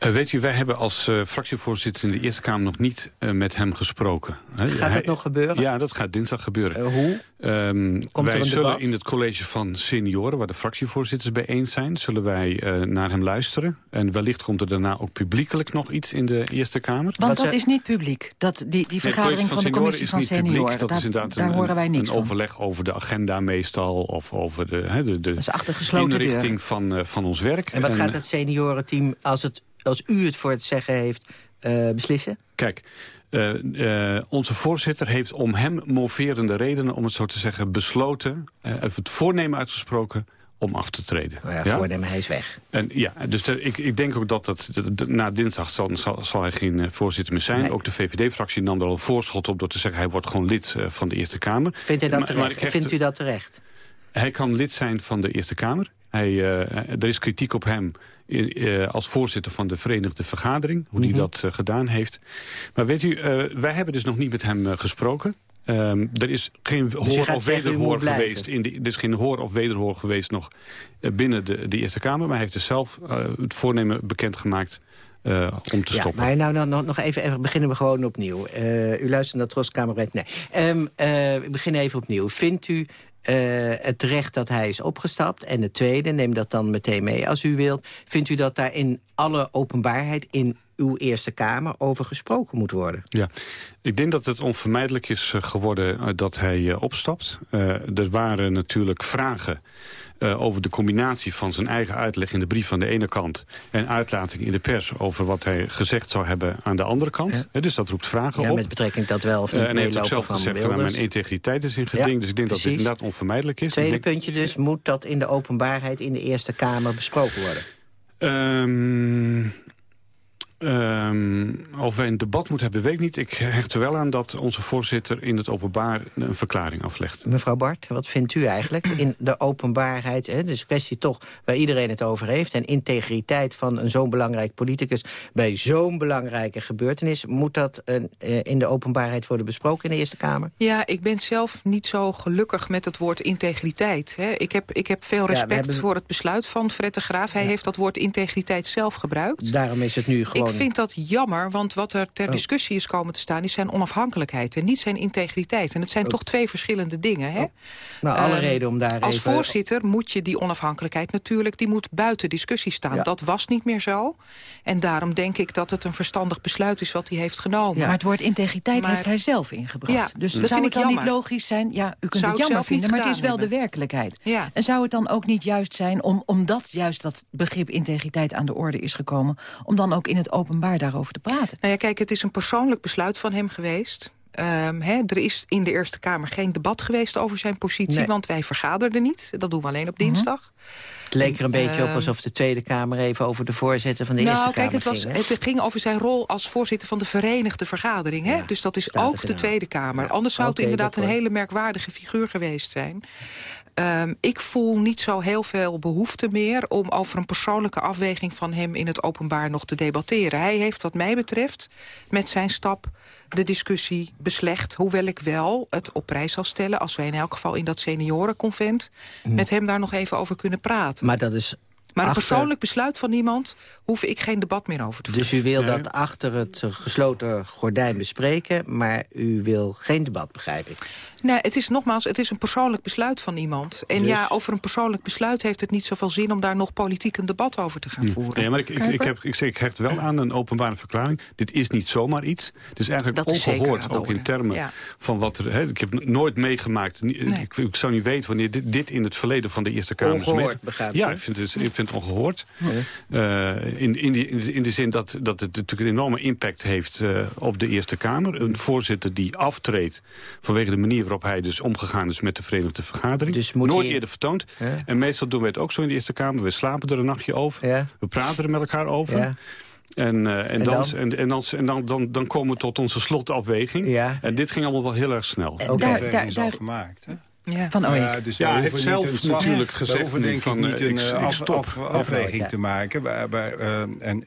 Uh, weet u, wij hebben als uh, fractievoorzitter in de Eerste Kamer nog niet uh, met hem gesproken. Gaat Hij, dat nog gebeuren? Ja, dat gaat dinsdag gebeuren. hoe? Um, wij zullen debat? in het college van senioren, waar de fractievoorzitters bij eens zijn, zullen wij naar hem luisteren. En wellicht komt er daarna ook publiekelijk nog iets in de Eerste Kamer. Want dat is niet publiek, dat, die, die vergadering nee, van, van de commissie van senioren. Dat daar, is inderdaad daar een, horen wij niets een van. overleg over de agenda meestal, of over de, he, de, de inrichting van, van ons werk. En wat en, gaat het seniorenteam, als het als u het voor het zeggen heeft, uh, beslissen? Kijk, uh, uh, onze voorzitter heeft om hem moverende redenen... om het zo te zeggen, besloten, het voornemen uitgesproken om af te treden. Nou ja, ja, voornemen, hij is weg. En, ja, dus de, ik, ik denk ook dat dat... De, de, na dinsdag zal, zal, zal, hij geen voorzitter meer zijn. Nee. Ook de VVD-fractie nam er al voorschot op door te zeggen... hij wordt gewoon lid van de Eerste Kamer. Vindt, hij dat maar, terecht? Maar Vindt u dat terecht? Hij kan lid zijn van de Eerste Kamer. Hij, er is kritiek op hem als voorzitter van de Verenigde Vergadering. Hoe mm -hmm. hij dat uh, gedaan heeft. Maar weet u, uh, wij hebben dus nog niet met hem gesproken. Um, er is geen dus hoor of wederhoor geweest. In de, er is geen hoor of wederhoor geweest nog binnen de, de Eerste Kamer. Maar hij heeft dus zelf het voornemen bekendgemaakt uh, om te ja, stoppen. Maar nou, nou, nog even, even beginnen we gewoon opnieuw. Uh, u luistert naar Troskamerret. Nee. Um, uh, we beginnen even opnieuw. Vindt u het recht dat hij is opgestapt? En het tweede, neem dat dan meteen mee als u wilt. Vindt u dat daar in alle openbaarheid in uw Eerste Kamer over gesproken moet worden? Ja, ik denk dat het onvermijdelijk is geworden uh, dat hij opstapt. er waren natuurlijk vragen uh, over de combinatie van zijn eigen uitleg in de brief aan de ene kant... en uitlating in de pers over wat hij gezegd zou hebben aan de andere kant. Ja. He, dus dat roept vragen ja, op. met betrekking dat wel of niet uh, En hij heeft ook zelf gezegd van mijn integriteit is in geding. Ja, dus ik denk precies. dat het inderdaad onvermijdelijk is. Tweede denk... puntje dus, moet dat in de openbaarheid in de Eerste Kamer besproken worden? Um, Um, of wij een debat moeten hebben, weet ik niet. Ik hecht er wel aan dat onze voorzitter in het openbaar een verklaring aflegt. Mevrouw Bart, wat vindt u eigenlijk in de openbaarheid? Hè, dus kwestie toch waar iedereen het over heeft... en integriteit van een zo'n belangrijk politicus... bij zo'n belangrijke gebeurtenis... moet dat uh, in de openbaarheid worden besproken in de Eerste Kamer? Ja, ik ben zelf niet zo gelukkig met het woord integriteit. Hè. Ik, heb, ik heb veel respect ja, hebben... voor het besluit van Fred de Graaf. Hij ja. heeft dat woord integriteit zelf gebruikt. Daarom is het nu gewoon... Ik vind dat jammer, want wat er ter discussie is komen te staan... is zijn onafhankelijkheid en niet zijn integriteit. En het zijn oh. toch twee verschillende dingen. Hè? Oh. Nou, alle uh, reden om daar Als even... voorzitter moet je die onafhankelijkheid natuurlijk... die moet buiten discussie staan. Ja. Dat was niet meer zo. En daarom denk ik dat het een verstandig besluit is wat hij heeft genomen. Ja. Maar het woord integriteit maar... heeft hij zelf ingebracht. Ja, dus dat zou het dan jammer. niet logisch zijn... ja, u kunt zou het jammer vinden, maar het is wel hebben. de werkelijkheid. Ja. En zou het dan ook niet juist zijn, om, omdat juist dat begrip integriteit aan de orde is gekomen... om dan ook in het openbaar daarover te praten? Nou ja, kijk, het is een persoonlijk besluit van hem geweest. Ehm, er is in de Eerste Kamer geen debat geweest over zijn positie... want wij vergaderden niet. Dat doen we alleen op dinsdag. Het leek er een beetje op ehm, alsof de Tweede Kamer even over de voorzitter van de nou, Eerste kijk, Kamer het, was, het ging over zijn rol als voorzitter van de Verenigde Vergadering. Hè? dus dat is ook de Tweede Kamer. Anders zou het inderdaad een hele merkwaardige figuur geweest zijn. Um, ik voel niet zo heel veel behoefte meer... om over een persoonlijke afweging van hem in het openbaar nog te debatteren. Hij heeft wat mij betreft met zijn stap de discussie beslecht. Hoewel ik wel het op prijs zal stellen... als wij in elk geval in dat seniorenconvent... Mm. met hem daar nog even over kunnen praten. Maar dat is maar een persoonlijk besluit van iemand hoef ik geen debat meer over te voeren. Dus u wil dat achter het gesloten gordijn bespreken... maar u wil geen debat, begrijp ik? Nee, het is nogmaals, het is een persoonlijk besluit van iemand. En dus- ja, over een persoonlijk besluit heeft het niet zoveel zin... om daar nog politiek een debat over te gaan voeren. Nee, maar ik, ik, ik, heb, ik, zeg, ik hecht wel aan een openbare verklaring. Dit is niet zomaar iets. Het is eigenlijk dat ongehoord, ook in termen van wat er... He, ik heb nooit meegemaakt, ik, ik, zou niet weten wanneer dit, dit, in het verleden van de Eerste Kamer is Ongehoord, begrijp Ja, ik vind het, ik vind het ongehoord. Uh, in, in, die, in de zin dat, dat het natuurlijk een enorme impact heeft uh, op de Eerste Kamer. Een voorzitter die aftreedt vanwege de manier waarop hij dus omgegaan is met de Verenigde Vergadering. Dus Nooit eerder vertoond. En meestal doen we het ook zo in de Eerste Kamer. We slapen er een nachtje over. We praten er met elkaar over. En, uh, en, dan, en, en, dan, en dan, dan, dan komen we tot onze slotafweging. Ja. En dit ging allemaal wel heel erg snel. En daar, daar, is al gemaakt, hè? Ja. Van. Ja, dus ja, hij heeft zelf natuurlijk gezegd... hoeven denk van, niet een ik, af, af, afweging te maken. Uh, en,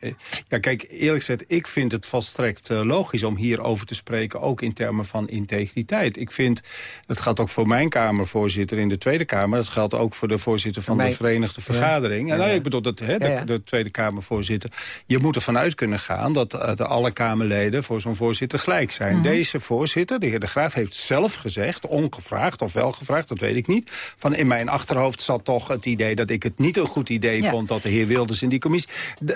ja, kijk, eerlijk gezegd, ik vind het volstrekt uh, logisch... om hierover te spreken, ook in termen van integriteit. Ik vind, dat geldt ook voor mijn Kamervoorzitter in de Tweede Kamer... dat geldt ook voor de voorzitter van de Verenigde Vergadering. Ja. En nou, ik bedoel, dat, hè, de, de, Tweede Kamervoorzitter... je moet ervan uit kunnen gaan dat uh, de alle Kamerleden... voor zo'n voorzitter gelijk zijn. Mm -hmm. Deze voorzitter, de heer De Graaf, heeft zelf gezegd... ongevraagd of wel gevraagd dat weet ik niet. Van in mijn achterhoofd zat toch het idee dat ik het niet een goed idee vond... dat de heer Wilders in die commissie...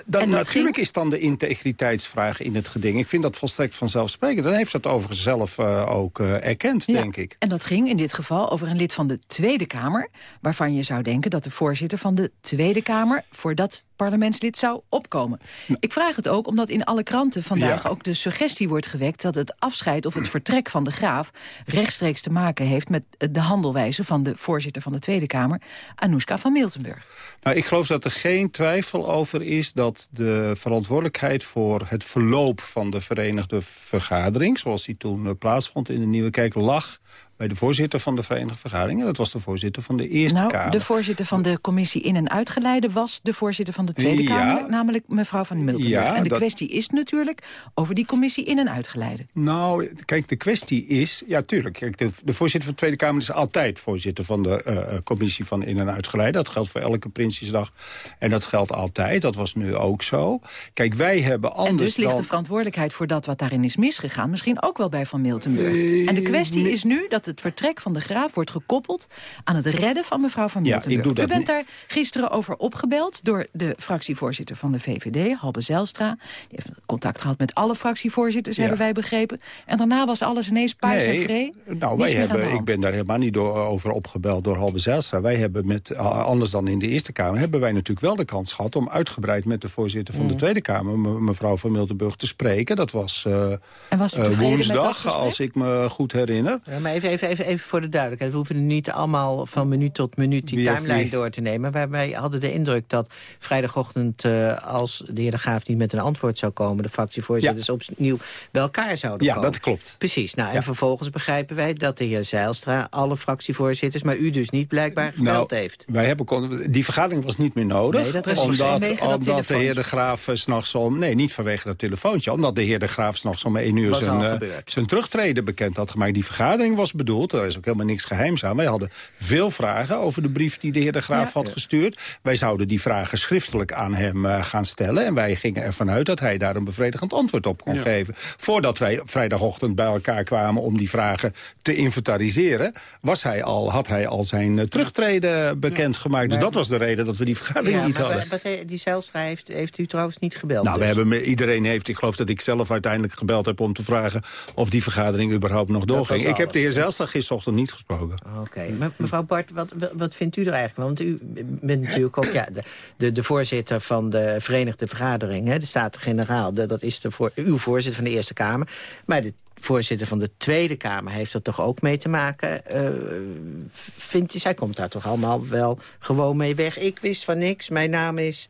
dan, natuurlijk is dan de integriteitsvraag in het geding. Ik vind dat volstrekt vanzelfsprekend. Dan heeft dat overigens zelf uh, ook uh, erkend, denk ik. En dat ging in dit geval over een lid van de Tweede Kamer... waarvan je zou denken dat de voorzitter van de Tweede Kamer... voor dat parlementslid zou opkomen. Ik vraag het ook omdat in alle kranten vandaag ook de suggestie wordt gewekt... dat het afscheid of het vertrek van de graaf rechtstreeks te maken heeft... met de handelwijze van de voorzitter van de Tweede Kamer, Anoushka van Miltenburg. Nou, ik geloof dat er geen twijfel over is dat de verantwoordelijkheid... voor het verloop van de Verenigde Vergadering, zoals die toen eh, plaatsvond in de Nieuwe Kerk, lag bij de voorzitter van de Verenigde Vergaderingen. Dat was de voorzitter van de Eerste nou, Kamer. De voorzitter van de commissie in- en uitgeleide was de voorzitter van de Tweede Kamer, namelijk mevrouw van Miltenburg. Ja, en de kwestie is natuurlijk over die commissie in- en uitgeleide. Nou, kijk, de kwestie is, ja tuurlijk, kijk, de, de voorzitter van de Tweede Kamer is altijd voorzitter van de uh, commissie van in- en uitgeleide. Dat geldt voor elke Prinsjesdag en dat geldt altijd. Dat was nu ook zo. Kijk, wij hebben anders En dus ligt dan... de verantwoordelijkheid voor dat wat daarin is misgegaan misschien ook wel bij Van Miltenburg. Uh, en de kwestie is nu dat het vertrek van de graaf wordt gekoppeld aan het redden van mevrouw van Miltenburg. Ja, ik doe U bent daar gisteren over opgebeld door de fractievoorzitter van de VVD, Halbe Zijlstra. Die heeft contact gehad met alle fractievoorzitters, hebben wij begrepen. En daarna was alles ineens paars nee, en vree. Nou, wij hebben, ik ben daar helemaal niet door, over opgebeld door Halbe Zijlstra. Wij hebben met, anders dan in de Eerste Kamer, hebben wij natuurlijk wel de kans gehad om uitgebreid met de voorzitter van de mm. Tweede Kamer, mevrouw van Miltenburg, te spreken. Dat was, uh, was uh, woensdag, als ik me goed herinner. Ja, maar even, even, even, even voor de duidelijkheid. We hoeven niet allemaal van minuut tot minuut die timeline door te nemen. Maar wij hadden de indruk dat vrijdagochtend, uh, als de heer De Graaf niet met een antwoord zou komen... de fractievoorzitters ja. opnieuw bij elkaar zouden ja, komen. Ja, dat klopt. Precies. Nou, en ja. vervolgens begrijpen wij dat de heer Zeilstra... alle fractievoorzitters, maar u dus niet blijkbaar gebeld nou, heeft. Wij hebben, die vergadering was niet meer nodig. Nee, dat was omdat omdat de heer De Graaf uh, s'nachts om... Nee, niet vanwege dat telefoontje. Omdat de heer De Graaf s'nachts om één uur zijn, uh, zijn terugtreden bekend had gemaakt. Die vergadering was bedoeld. Er is ook helemaal niks geheims aan. Wij hadden veel vragen over de brief die de heer De Graaf ja, had gestuurd. Wij zouden die vragen schriftelijk aan hem uh, gaan stellen. En wij gingen ervan uit dat hij daar een bevredigend antwoord op kon ja. geven. Voordat wij vrijdagochtend bij elkaar kwamen om die vragen te inventariseren... Was hij al, had hij al zijn uh, terugtreden bekendgemaakt. Dus dat was de reden dat we die vergadering niet hadden. Wat, die Zijlstra heeft, heeft u trouwens niet gebeld? Nou, dus. we hebben, iedereen heeft, ik geloof dat ik zelf uiteindelijk gebeld heb... om te vragen of die vergadering überhaupt nog doorging. Ik heb de heer Zijlstra gisterochtend niet gesproken. Oké, okay. mevrouw Bart, wat, wat vindt u er eigenlijk? Want u bent natuurlijk ook ja, de, de, de voorzitter van de Verenigde Vergadering, hè, de Staten-Generaal. Dat is de voor, uw voorzitter van de Eerste Kamer. Maar de voorzitter van de Tweede Kamer heeft er toch ook mee te maken. Uh, vindt je, zij komt daar toch allemaal wel gewoon mee weg. Ik wist van niks, mijn naam is...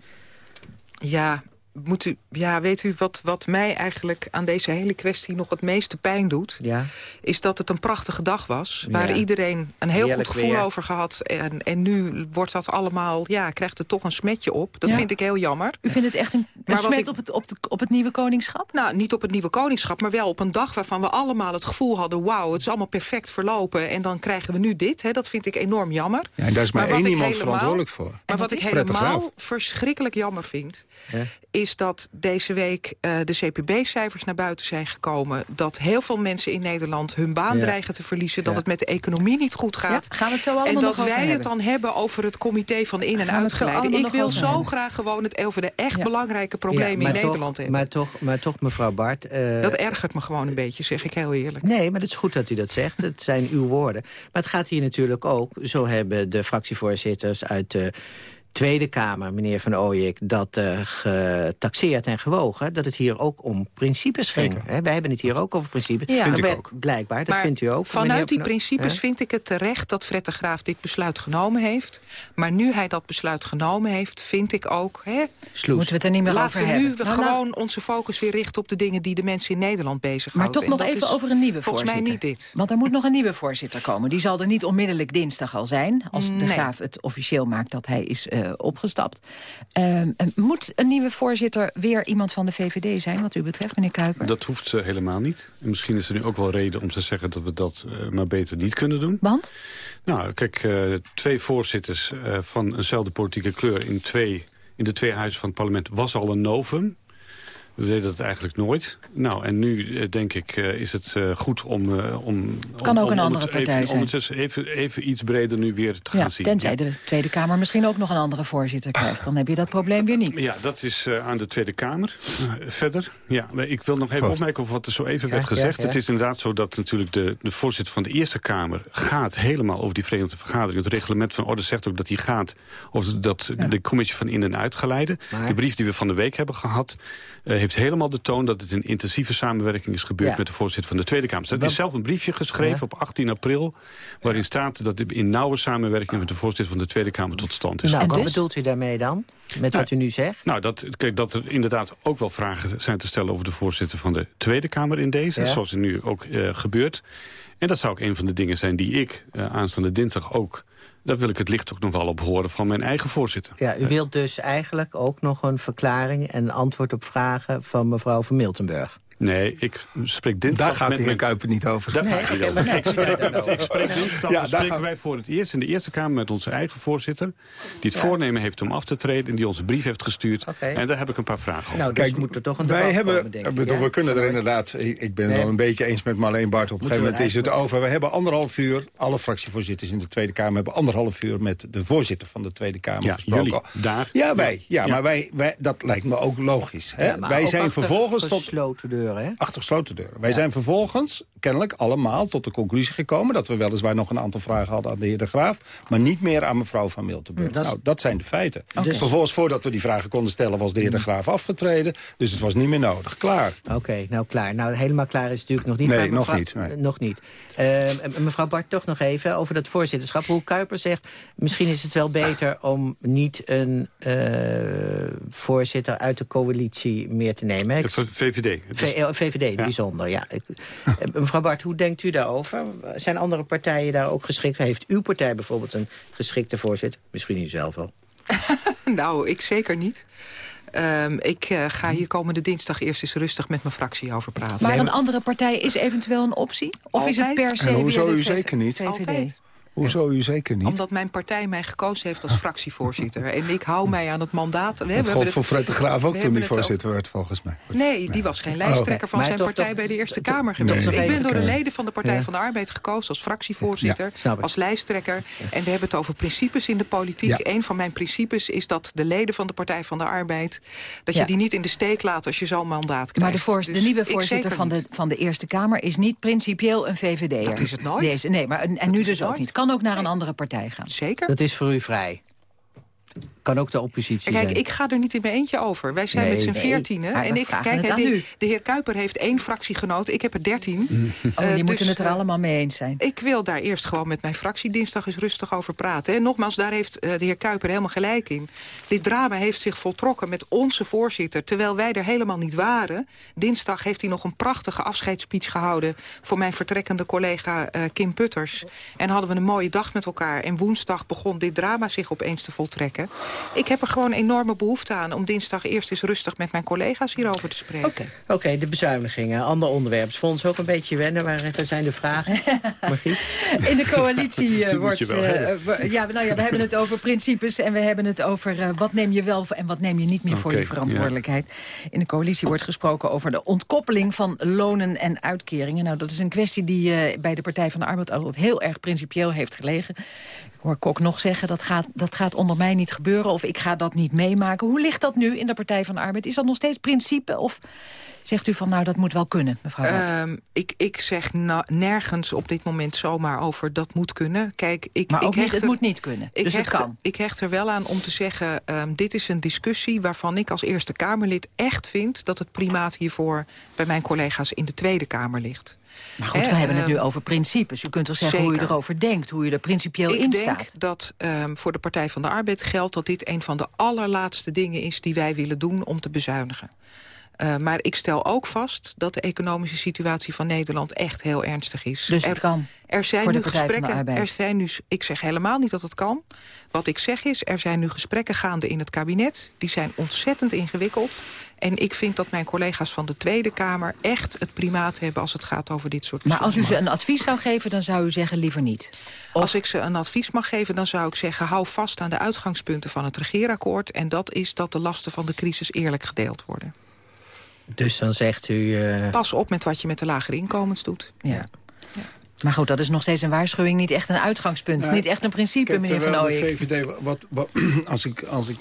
Ja, moet u, ja, weet u wat, wat mij eigenlijk aan deze hele kwestie nog het meeste pijn doet? Ja. Is dat het een prachtige dag was. Waar iedereen een heel goed gevoel over gehad. En, en nu wordt dat allemaal, ja, krijgt het toch een smetje op. Dat vind ik heel jammer. U vindt het echt een, een smet op, het, op, de, op het nieuwe koningschap? Nou, niet op het nieuwe koningschap, maar wel op een dag waarvan we allemaal het gevoel hadden... wauw, het is allemaal perfect verlopen en dan krijgen we nu dit. Hè. Dat vind ik enorm jammer. Ja, en daar is maar, één iemand verantwoordelijk voor. Maar wat ik helemaal verschrikkelijk jammer vind... Ja is dat deze week uh, de CPB-cijfers naar buiten zijn gekomen. Dat heel veel mensen in Nederland hun baan dreigen te verliezen. Dat het met de economie niet goed gaat. gaan we het zo allemaal en dat wij het dan hebben over het comité van in- en uitgeleide. Ik wil zo graag gewoon het over de echt belangrijke problemen in Nederland hebben. Maar toch, maar toch mevrouw Bart... Uh, dat ergert me gewoon een beetje, zeg ik heel eerlijk. Nee, maar het is goed dat u dat zegt. Het zijn uw woorden. Maar het gaat hier natuurlijk ook... zo hebben de fractievoorzitters uit de Tweede Kamer, meneer Van Ooyek, dat uh, getaxeerd en gewogen... dat het hier ook om principes ging. Hè? Wij hebben het hier ook over principes. Ja, vind ik ook. Blijkbaar, dat vindt u ook. Vanuit die principes vind ik het terecht dat Fred de Graaf dit besluit genomen heeft. Maar nu hij dat besluit genomen heeft, vind ik ook... Hè, Moeten we het er niet meer over hebben. Laten we nu nou, gewoon onze focus weer richten op de dingen... die de mensen in Nederland bezighouden. Maar toch nog even over een nieuwe volgens voorzitter. Volgens mij niet dit. Want er moet nog een nieuwe voorzitter komen. Die zal er niet onmiddellijk dinsdag al zijn... als de Graaf het officieel maakt dat hij is uh, opgestapt. Uh, moet een nieuwe voorzitter weer iemand van de VVD zijn, wat u betreft, meneer Kuiper? Dat hoeft helemaal niet. En misschien is er nu ook wel reden om te zeggen dat we dat uh, maar beter niet kunnen doen. Want? Nou, kijk, twee voorzitters van eenzelfde politieke kleur in, twee, in de twee huizen van het parlement was al een novum. We deden dat eigenlijk nooit. Nou, en nu uh, denk ik uh, is het uh, goed om... om het kan om, ook een om andere partij even, zijn. Ondertussen even, even iets breder nu weer te gaan ja, zien. Tenzij ja. de Tweede Kamer misschien ook nog een andere voorzitter krijgt. Dan heb je dat probleem weer niet. Ja, dat is aan de Tweede Kamer. verder, ja, ik wil nog even opmerken over wat er zo even ja, werd gezegd. Ja, het is inderdaad zo dat natuurlijk de, de voorzitter van de Eerste Kamer... gaat helemaal over die Verenigde Vergadering. Het reglement van orde zegt ook dat hij gaat... over dat, de commissie van in- en uitgeleide. Maar... De brief die we van de week hebben gehad... heeft helemaal de toon dat het een intensieve samenwerking is gebeurd... Ja. met de voorzitter van de Tweede Kamer. Er is zelf een briefje geschreven ja. op 18 april... waarin staat dat het in nauwe samenwerking... met de voorzitter van de Tweede Kamer tot stand is nou, gekomen. Wat bedoelt u daarmee dan? Met nou, wat u nu zegt? Nou, dat, kijk, dat er inderdaad ook wel vragen zijn te stellen... over de voorzitter van de Tweede Kamer in deze. Zoals er nu ook uh, gebeurt. En dat zou ook een van de dingen zijn die ik uh, aanstaande dinsdag ook... Daar wil ik het licht ook nog wel op horen van mijn eigen voorzitter. Ja, u wilt dus eigenlijk ook nog een verklaring en antwoord op vragen van mevrouw van Miltenburg. Nee, ik spreek dinsdag... Daar gaat met de heer Kuiper niet over. Daar nee, gaat niet over. Ik spreek, ik spreek dinsdag ja, spreken wij voor het eerst in de Eerste Kamer met onze eigen voorzitter... die het ja. voornemen heeft om af te treden en die onze brief heeft gestuurd. Okay. En daar heb ik een paar vragen over. Nou, dus Kijk, moet er toch een wij hebben, komen, denk ik, bedoel, We kunnen er inderdaad... Ik ben het nee. wel een beetje eens met Marleen Bart. Op een gegeven moment is het over. We hebben anderhalf uur... Alle fractievoorzitters in de Tweede Kamer hebben anderhalf uur... met de voorzitter van de Tweede Kamer ja, gesproken. Jullie, daar? Ja, wij. Ja, maar wij, wij, dat lijkt me ook logisch. Hè? wij zijn vervolgens tot... deuren, hè? Achter gesloten deuren. Wij ja. zijn vervolgens kennelijk allemaal tot de conclusie gekomen... dat we weliswaar nog een aantal vragen hadden aan de heer De Graaf... maar niet meer aan mevrouw van Miltenburg. Dat, nou, dat zijn de feiten. Okay. Dus vervolgens, voordat we die vragen konden stellen... was de heer De Graaf afgetreden, dus het was niet meer nodig. Klaar. Oké, okay, nou klaar. Nou, helemaal klaar is het natuurlijk nog niet. Nee, mevrouw, nog niet. Nee. Nog niet. Uh, mevrouw Bart, toch nog even over dat voorzitterschap. Hoe Kuiper zegt, misschien is het wel beter... om niet een uh, voorzitter uit de coalitie meer te nemen. Ik... VVD. VVD, ja. bijzonder, ja. Ik, mevrouw Bart, hoe denkt u daarover? Zijn andere partijen daar ook geschikt? Heeft uw partij bijvoorbeeld een geschikte voorzitter? Misschien u zelf wel. [LAUGHS] nou, ik zeker niet. Um, ik uh, ga hier komende dinsdag eerst eens rustig met mijn fractie over praten. Maar een andere partij is eventueel een optie? Of Altijd? is het per se en hoezo weer u zeker niet? VVD? Altijd. Hoezo u zeker niet? Omdat mijn partij mij gekozen heeft als fractievoorzitter. En ik hou mij aan het mandaat. We dat gold voor Fred de Graaf ook toen hij voorzitter werd, volgens mij. Nee, die was geen lijsttrekker oh. van zijn partij toch, bij de Eerste toch, Kamer geweest. Nee, ik ben door de leden van de Partij ja. van de Arbeid gekozen als fractievoorzitter, ja, als lijsttrekker. En we hebben het over principes in de politiek. Ja. Een van mijn principes is dat de leden van de Partij van de Arbeid... dat je die niet in de steek laat als je zo'n mandaat krijgt. Maar de, voor, dus de nieuwe voorzitter van de, van de Eerste Kamer is niet principieel een VVD'er. Dat is het nooit. Nee, nee maar en, en nu dus ook niet. Kan ook naar een andere partij gaan. Zeker. Dat is voor u vrij. Kan ook de oppositie Kijk, zijn. ik ga er niet in mijn eentje over. Wij zijn met z'n veertienen. en ik, kijk, de, de, heer Kuiper heeft één fractiegenoot. Ik heb er dertien. Oh, die uh, moeten het er allemaal mee eens zijn. Ik wil daar eerst gewoon met mijn fractie dinsdag eens rustig over praten. En nogmaals, daar heeft uh, de heer Kuiper helemaal gelijk in. Dit drama heeft zich voltrokken met onze voorzitter... terwijl wij er helemaal niet waren. Dinsdag heeft hij nog een prachtige afscheidsspeech gehouden... voor mijn vertrekkende collega uh, Kim Putters. En hadden we een mooie dag met elkaar. En woensdag begon dit drama zich opeens te voltrekken. Ik heb er gewoon enorme behoefte aan... om dinsdag eerst eens rustig met mijn collega's hierover te spreken. Oké, okay. okay, de bezuinigingen, ander onderwerp. Voor ons ook een beetje wennen, maar even zijn de vragen. [LAUGHS] In de coalitie [LAUGHS] uh, wordt... Uh, ja, nou ja, we hebben het over principes en we hebben het over... Uh, wat neem je wel en wat neem je niet meer okay, voor je verantwoordelijkheid. Ja. In de coalitie wordt gesproken over de ontkoppeling van lonen en uitkeringen. Nou, dat is een kwestie die bij de Partij van de Arbeid altijd heel erg principieel heeft gelegen. Ik hoor Kok nog zeggen, dat gaat, dat gaat onder mij niet gebeuren... of ik ga dat niet meemaken. Hoe ligt dat nu in de Partij van de Arbeid? Is dat nog steeds principe of zegt u van nou dat moet wel kunnen, mevrouw uh, ik, ik zeg na, nergens op dit moment zomaar over dat moet kunnen. Kijk, ik, maar ook ik niet, het er, moet niet kunnen, ik dus hecht, het kan. Ik hecht er wel aan om te zeggen, um, dit is een discussie waarvan ik als Eerste Kamerlid echt vind... dat het primaat hiervoor bij mijn collega's in de Tweede Kamer ligt. Maar goed, we hebben het nu over principes. U kunt wel zeggen zeker. hoe u erover denkt, hoe u er principieel ik in denk staat. dat um, voor de Partij van de Arbeid geldt dat dit een van de allerlaatste dingen is... die wij willen doen om te bezuinigen. Uh, maar ik stel ook vast dat de economische situatie van Nederland echt heel ernstig is. Dus het kan er zijn nu gesprekken. Er zijn nu, ik zeg helemaal niet dat het kan. Wat ik zeg is, er zijn nu gesprekken gaande in het kabinet. Die zijn ontzettend ingewikkeld. En ik vind dat mijn collega's van de Tweede Kamer echt het primaat hebben als het gaat over dit soort Maar als u ze een advies zou geven, dan zou u zeggen liever niet? Of... Als ik ze een advies mag geven, dan zou ik zeggen... hou vast aan de uitgangspunten van het regeerakkoord. En dat is dat de lasten van de crisis eerlijk gedeeld worden. Dus dan zegt u... Uh... Pas op met wat je met de lagere inkomens doet. Ja. Maar goed, dat is nog steeds een waarschuwing, niet echt een uitgangspunt. Niet echt een principe, kijk, meneer Van Ooyek. de VVD, wat, wat, [CLEARS THROAT] als, ik, als ik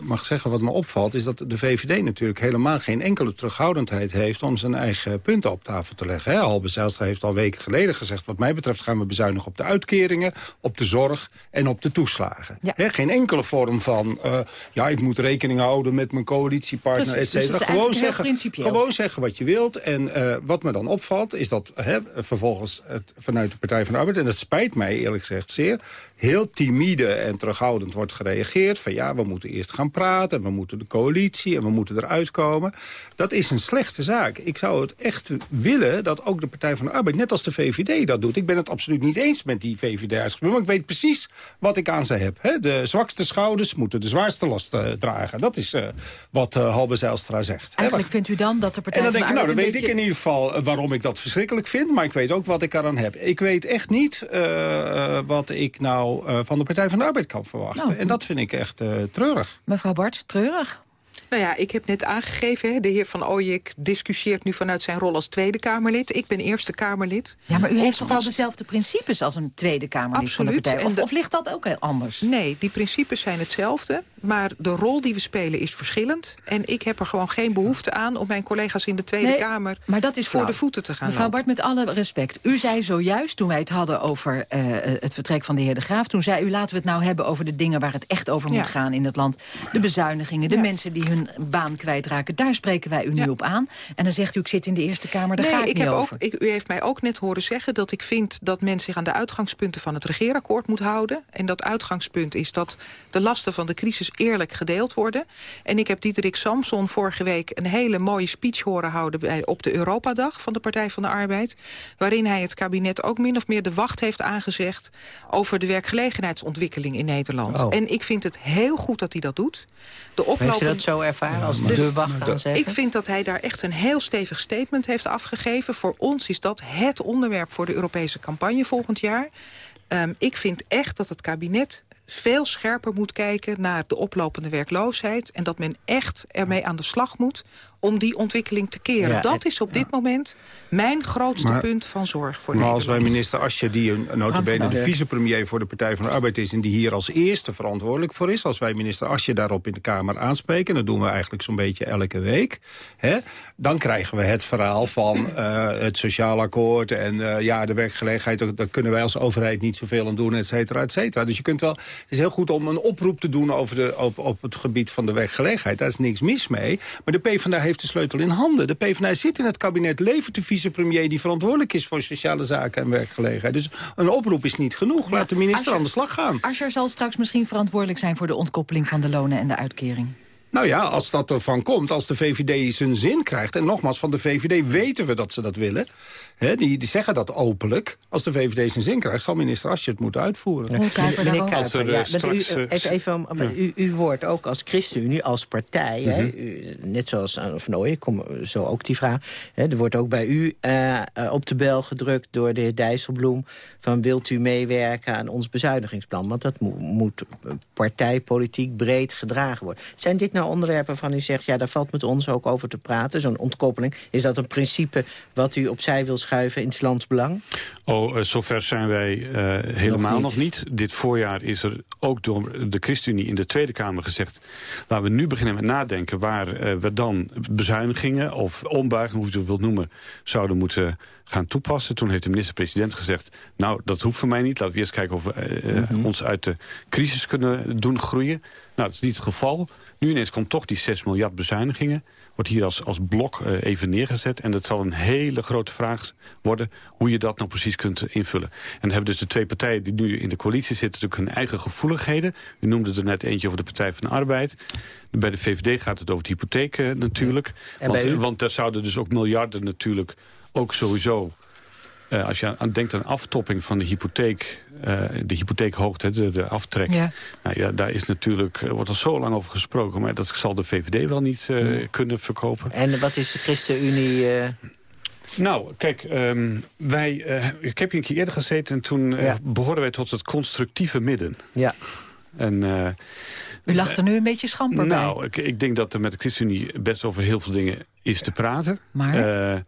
mag zeggen wat me opvalt... is dat de VVD natuurlijk helemaal geen enkele terughoudendheid heeft... om zijn eigen punten op tafel te leggen. Hè? Halbe Zijlstra heeft al weken geleden gezegd... wat mij betreft gaan we bezuinigen op de uitkeringen... op de zorg en op de toeslagen. Ja. Hè? Geen enkele vorm van... Uh, ja, ik moet rekening houden met mijn coalitiepartner, et cetera. Dus gewoon, zeggen, gewoon zeggen wat je wilt. En uh, wat me dan opvalt, is dat hè, vervolgens... Het, vanuit de Partij van de Arbeid, en dat spijt mij eerlijk gezegd zeer... heel timide en terughoudend wordt gereageerd... van ja, we moeten eerst gaan praten... en we moeten de coalitie en we moeten eruit komen. Dat is een slechte zaak. Ik zou het echt willen dat ook de Partij van de Arbeid... net als de VVD dat doet. Ik ben het absoluut niet eens met die VVD'ers. Maar ik weet precies wat ik aan ze heb. Hè? De zwakste schouders moeten de zwaarste last uh, dragen. Dat is uh, wat uh, Halbe Zijlstra zegt. Eigenlijk vindt u dan dat de Partij en dan van de denk ik, nou, dan Arbeid weet ik in ieder geval waarom ik dat verschrikkelijk vind. Maar ik weet ook wat ik eraan heb. Ik weet echt niet uh, wat ik nou uh, van de Partij van de Arbeid kan verwachten. Nou, en dat vind ik echt uh, treurig. Mevrouw Bart, treurig? Nou ja, ik heb net aangegeven, hè, de heer Van Ooyek discussieert nu vanuit zijn rol als Tweede Kamerlid. Ik ben Eerste Kamerlid. Ja, maar u heeft toch wel dezelfde principes als een Tweede Kamerlid Absoluut. van de partij? Of, de... of ligt dat ook heel anders? Nee, die principes zijn hetzelfde. Maar de rol die we spelen is verschillend. En ik heb er gewoon geen behoefte aan om mijn collega's in de Tweede nee, Kamer maar dat is voor flauw. de voeten te gaan Mevrouw. Bart, met alle respect. U zei zojuist, toen wij het hadden over uh, het vertrek van de heer De Graaf... toen zei u, laten we het nou hebben over de dingen waar het echt over moet Ja. gaan in het land. De bezuinigingen, de Ja. mensen die hun baan kwijtraken. Daar spreken wij u nu Ja. op aan. En dan zegt u, ik zit in de Eerste Kamer, daar nee, ga ik, ik niet heb over. Ook, ik, u heeft mij ook net horen zeggen dat ik vind dat men zich aan de uitgangspunten van het regeerakkoord moet houden. En dat uitgangspunt is dat de lasten van de crisis eerlijk gedeeld worden. En ik heb Diederik Samson vorige week een hele mooie speech horen houden bij, op de Europadag van de Partij van de Arbeid. Waarin hij het kabinet ook min of meer de wacht heeft aangezegd over de werkgelegenheidsontwikkeling in Nederland. Oh. En ik vind het heel goed dat hij dat doet. De Heeft u oplopen... dat zo ervaren als de, De- wacht zeggen? ik vind dat hij daar echt een heel stevig statement heeft afgegeven. Voor ons is dat het onderwerp voor de Europese campagne volgend jaar. Ehm, ik vind echt dat het kabinet veel scherper moet kijken naar de oplopende werkloosheid... en dat men echt ermee aan de slag moet om die ontwikkeling te keren. Ja, dat is op dit moment mijn grootste Maar- punt van zorg voor Maar als wij minister Asje, die een notabene de vicepremier voor de Partij van de Arbeid is... en die hier als eerste verantwoordelijk voor is... als wij minister Asje daarop in de Kamer aanspreken... dat doen we eigenlijk zo'n beetje elke week... Hè, dan krijgen we het verhaal van [LAUGHS] eh, het sociaal akkoord... en eh, ja, de werkgelegenheid, daar daar kunnen wij als overheid niet zoveel aan doen, et cetera, et cetera. Dus je kunt wel, het is heel goed om een oproep te doen over de, op, op het gebied van de werkgelegenheid. Daar is niks mis mee. Maar de PvdA heeft de sleutel in handen. De PvdA zit in het kabinet, levert de vicepremier... die verantwoordelijk is voor sociale zaken en werkgelegenheid. Dus een oproep is niet genoeg. Laat de minister Asscher- aan de slag gaan. Asscher zal straks misschien verantwoordelijk zijn... voor de ontkoppeling van de lonen en de uitkering. Nou ja, als dat ervan komt, als de VVD zijn zin krijgt... en nogmaals, van de VVD weten we dat ze dat willen... Hè, die, die zeggen dat openlijk. Als de VVD zijn zin krijgt, zal minister Asje het moeten uitvoeren. Meneer Kuiper, Als er, ja, eh, straks, u, eh, even, even om, ja. u, u wordt ook als ChristenUnie, als partij... hè, Mhm. u- net zoals aan Van Ooyen, kom zo ook die vraag... Hè, er wordt ook bij u eh, eh, op de bel gedrukt door de heer Dijsselbloem... van wilt u meewerken aan ons bezuinigingsplan? Want dat mo- moet eh, partijpolitiek breed gedragen worden. Zijn dit nou onderwerpen van u zegt... ja, daar valt met ons ook over te praten, zo'n ontkoppeling? Is dat een principe wat u opzij wil schuiven in het lands belang? Oh, eh, zover zijn wij eh, helemaal nog niet. niet. Dit voorjaar is er ook door de ChristenUnie in de Tweede Kamer gezegd... laten we nu beginnen met nadenken waar eh, we dan bezuinigingen... of ombuigingen, hoe je het wilt noemen, zouden moeten gaan toepassen. Toen heeft de minister-president gezegd... nou, dat hoeft voor mij niet. Laten we eerst kijken of we Mhm. ons uit de crisis kunnen doen groeien. Nou, dat is niet het geval. Nu ineens komt toch die 6 miljard bezuinigingen. Wordt hier als, als blok eh, even neergezet. En dat zal een hele grote vraag worden... hoe je dat nou precies kunt eh, invullen. En dan hebben dus de twee partijen die nu in de coalitie zitten... natuurlijk hun eigen gevoeligheden. U noemde er net eentje over de Partij van de Arbeid. Bij de VVD gaat het over de hypotheek eh, natuurlijk. En Want, want daar zouden dus ook miljarden natuurlijk... ook sowieso eh, als je aan, aan denkt aan aftopping van de hypotheek, eh, de hypotheekhoogte, de, de aftrek. Ja. Nou ja, daar is natuurlijk, er wordt al zo lang over gesproken, maar dat zal de VVD wel niet eh, kunnen verkopen. En wat is de ChristenUnie... eh, Nou, kijk, ehm, wij, eh, ik heb hier een keer eerder gezeten en toen eh, Ja. behoorden wij tot het constructieve midden. Ja. En, eh, U lacht er nu een beetje schamper bij. nou, ik, ik denk dat er met de ChristenUnie best over heel veel dingen is te praten. Maar? Eh,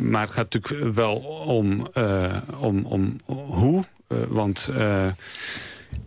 maar het gaat natuurlijk wel om, eh, om, om hoe. Eh, want eh,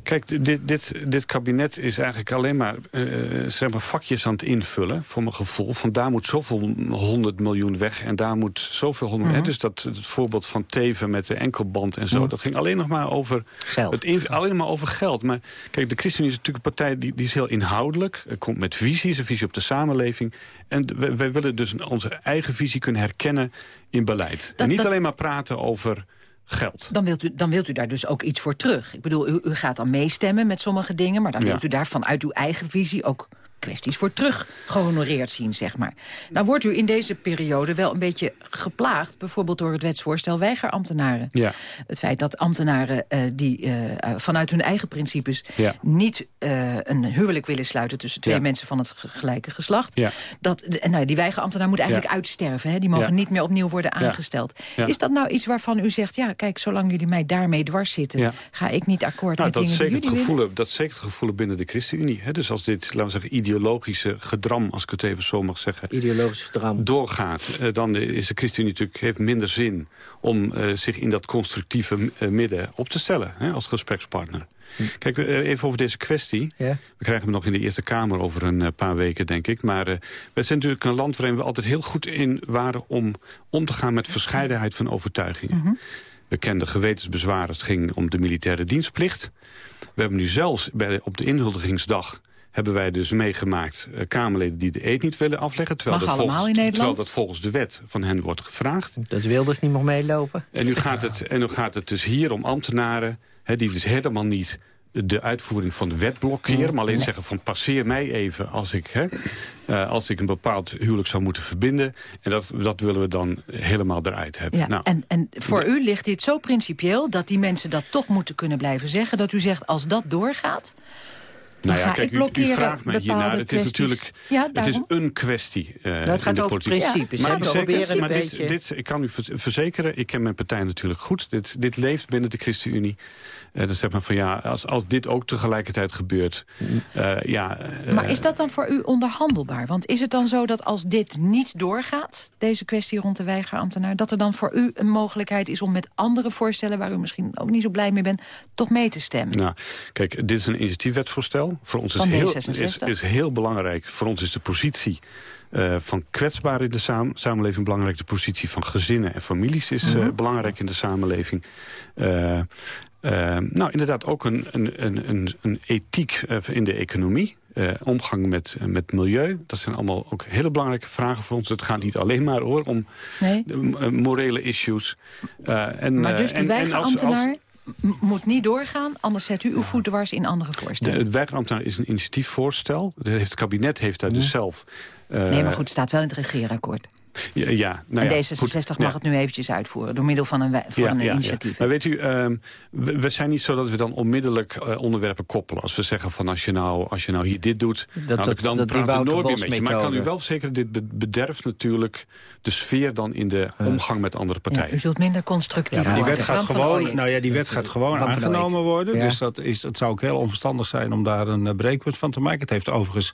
kijk, dit, dit, dit kabinet is eigenlijk alleen maar, eh, zeg maar vakjes aan het invullen. Voor mijn gevoel. Van daar moet zoveel honderd miljoen weg. En daar moet zoveel honderd... Mhm. hè, dus dat, het voorbeeld van Teven met de enkelband en zo. Mhm. Dat ging alleen nog maar over... Geld. Het alleen maar over geld. Maar kijk, de ChristenUnie is natuurlijk een partij die, die is heel inhoudelijk. Komt met visies, een visie op de samenleving. En wij, wij willen dus onze eigen visie kunnen herkennen in beleid. en niet dat- alleen maar praten over geld. Dan wilt, u, dan wilt u daar dus ook iets voor terug. Ik bedoel, u, u gaat dan meestemmen met sommige dingen... maar dan Ja. wilt u daar vanuit uw eigen visie ook kwesties voor terug gehonoreerd zien, zeg maar. Nou wordt u in deze periode wel een beetje geplaagd... bijvoorbeeld door het wetsvoorstel weigerambtenaren. Ja. Het feit dat ambtenaren eh, die eh, vanuit hun eigen principes... Ja. niet eh, een huwelijk willen sluiten tussen twee Ja. mensen van het ge- gelijke geslacht... Ja. Dat, nou, die weigerambtenaar moet eigenlijk Ja. uitsterven. Hè? Die mogen Ja. niet meer opnieuw worden aangesteld. Ja. Is dat nou iets waarvan u zegt... ja, kijk, zolang jullie mij daarmee dwars zitten... Ja. ga ik niet akkoord Nou, met dat, dingen zeker die het jullie willen? gevoel, dat is zeker het gevoel binnen de ChristenUnie. Hè? Dus als dit, laten we zeggen, ideologische gedram, als ik het even zo mag zeggen... Ideologisch gedram. doorgaat, eh, dan is de ChristenUnie natuurlijk heeft minder zin... om eh, zich in dat constructieve eh, midden op te stellen hè, als gesprekspartner. Kijk, eh, even over deze kwestie. Ja. We krijgen hem nog in de Eerste Kamer over een paar weken, denk ik. Maar wij zijn natuurlijk een land waarin we altijd heel goed in waren... om om te gaan met verscheidenheid van overtuigingen. Mhm. We kenden gewetensbezwaren, het ging om de militaire dienstplicht. We hebben nu zelfs bij, op de inhuldigingsdag hebben wij dus meegemaakt... eh, Kamerleden die de eed niet willen afleggen... terwijl, Mag dat allemaal volgens, in Nederland? terwijl dat volgens de wet van hen wordt gevraagd. Dat Wilders niet mag meelopen? En nu gaat het, en nu gaat het dus hier om ambtenaren... Hè, die dus helemaal niet de uitvoering van de wet blokkeren... maar alleen Nee. zeggen van passeer mij even als ik, hè, eh, als ik een bepaald huwelijk zou moeten verbinden. En dat, dat willen we dan helemaal eruit hebben. Ja, Nou, en, en voor u ligt dit zo principieel... dat die mensen dat toch moeten kunnen blijven zeggen... dat u zegt, als dat doorgaat... Nou ja, kijk, u, u vraagt mij hiernaar. Het is natuurlijk ja, het is een kwestie uh, nou, Het gaat over politiek. principes. Maar, zeker, maar dit, dit, ik kan u verzekeren, ik ken mijn partij natuurlijk goed. Dit, dit leeft binnen de ChristenUnie. Uh, dan zegt men van ja, als, als dit ook tegelijkertijd gebeurt... Uh, ja, maar is dat dan voor u onderhandelbaar? Want is het dan zo dat als dit niet doorgaat, deze kwestie rond de weigerambtenaar... dat er dan voor u een mogelijkheid is om met andere voorstellen... waar u misschien ook niet zo blij mee bent, toch mee te stemmen? Nou, kijk, dit is een initiatiefwetvoorstel. Voor ons is heel, is, is heel belangrijk. Voor ons is de positie uh, van kwetsbaren in de samenleving belangrijk. De positie van gezinnen en families is uh, belangrijk in de samenleving. Uh, nou, inderdaad ook een, een, een, een ethiek in de economie. omgang met, met milieu. Dat zijn allemaal ook hele belangrijke vragen voor ons. Het gaat niet alleen maar hoor, om nee. morele issues. en, maar dus die weigerambtenaar moet niet doorgaan, anders zet u uw voet dwars in andere voorstellen. De, het werkambtenaar is een initiatiefvoorstel. Het kabinet heeft daar dus zelf... nee, maar goed, het staat wel in het regeerakkoord. Ja, ja, nou en D66 mag het nu eventjes uitvoeren door middel van een, voor een initiatief. Maar weet u, uh, we, zijn niet zo dat we dan onmiddellijk uh, onderwerpen koppelen. Als we zeggen van als je nou, als je nou hier dit doet, dat, nou, dat, dan dat praten we nooit meer met je. Maar ik kan u wel zeker, dit bederft natuurlijk de sfeer dan in de omgang met andere partijen. u zult minder constructief ja, die wet gaat gewoon, nou ja, die wet gaat gewoon aangenomen worden. Dus dat is, het zou ook heel onverstandig zijn om daar een uh, breekpunt van te maken. Het heeft overigens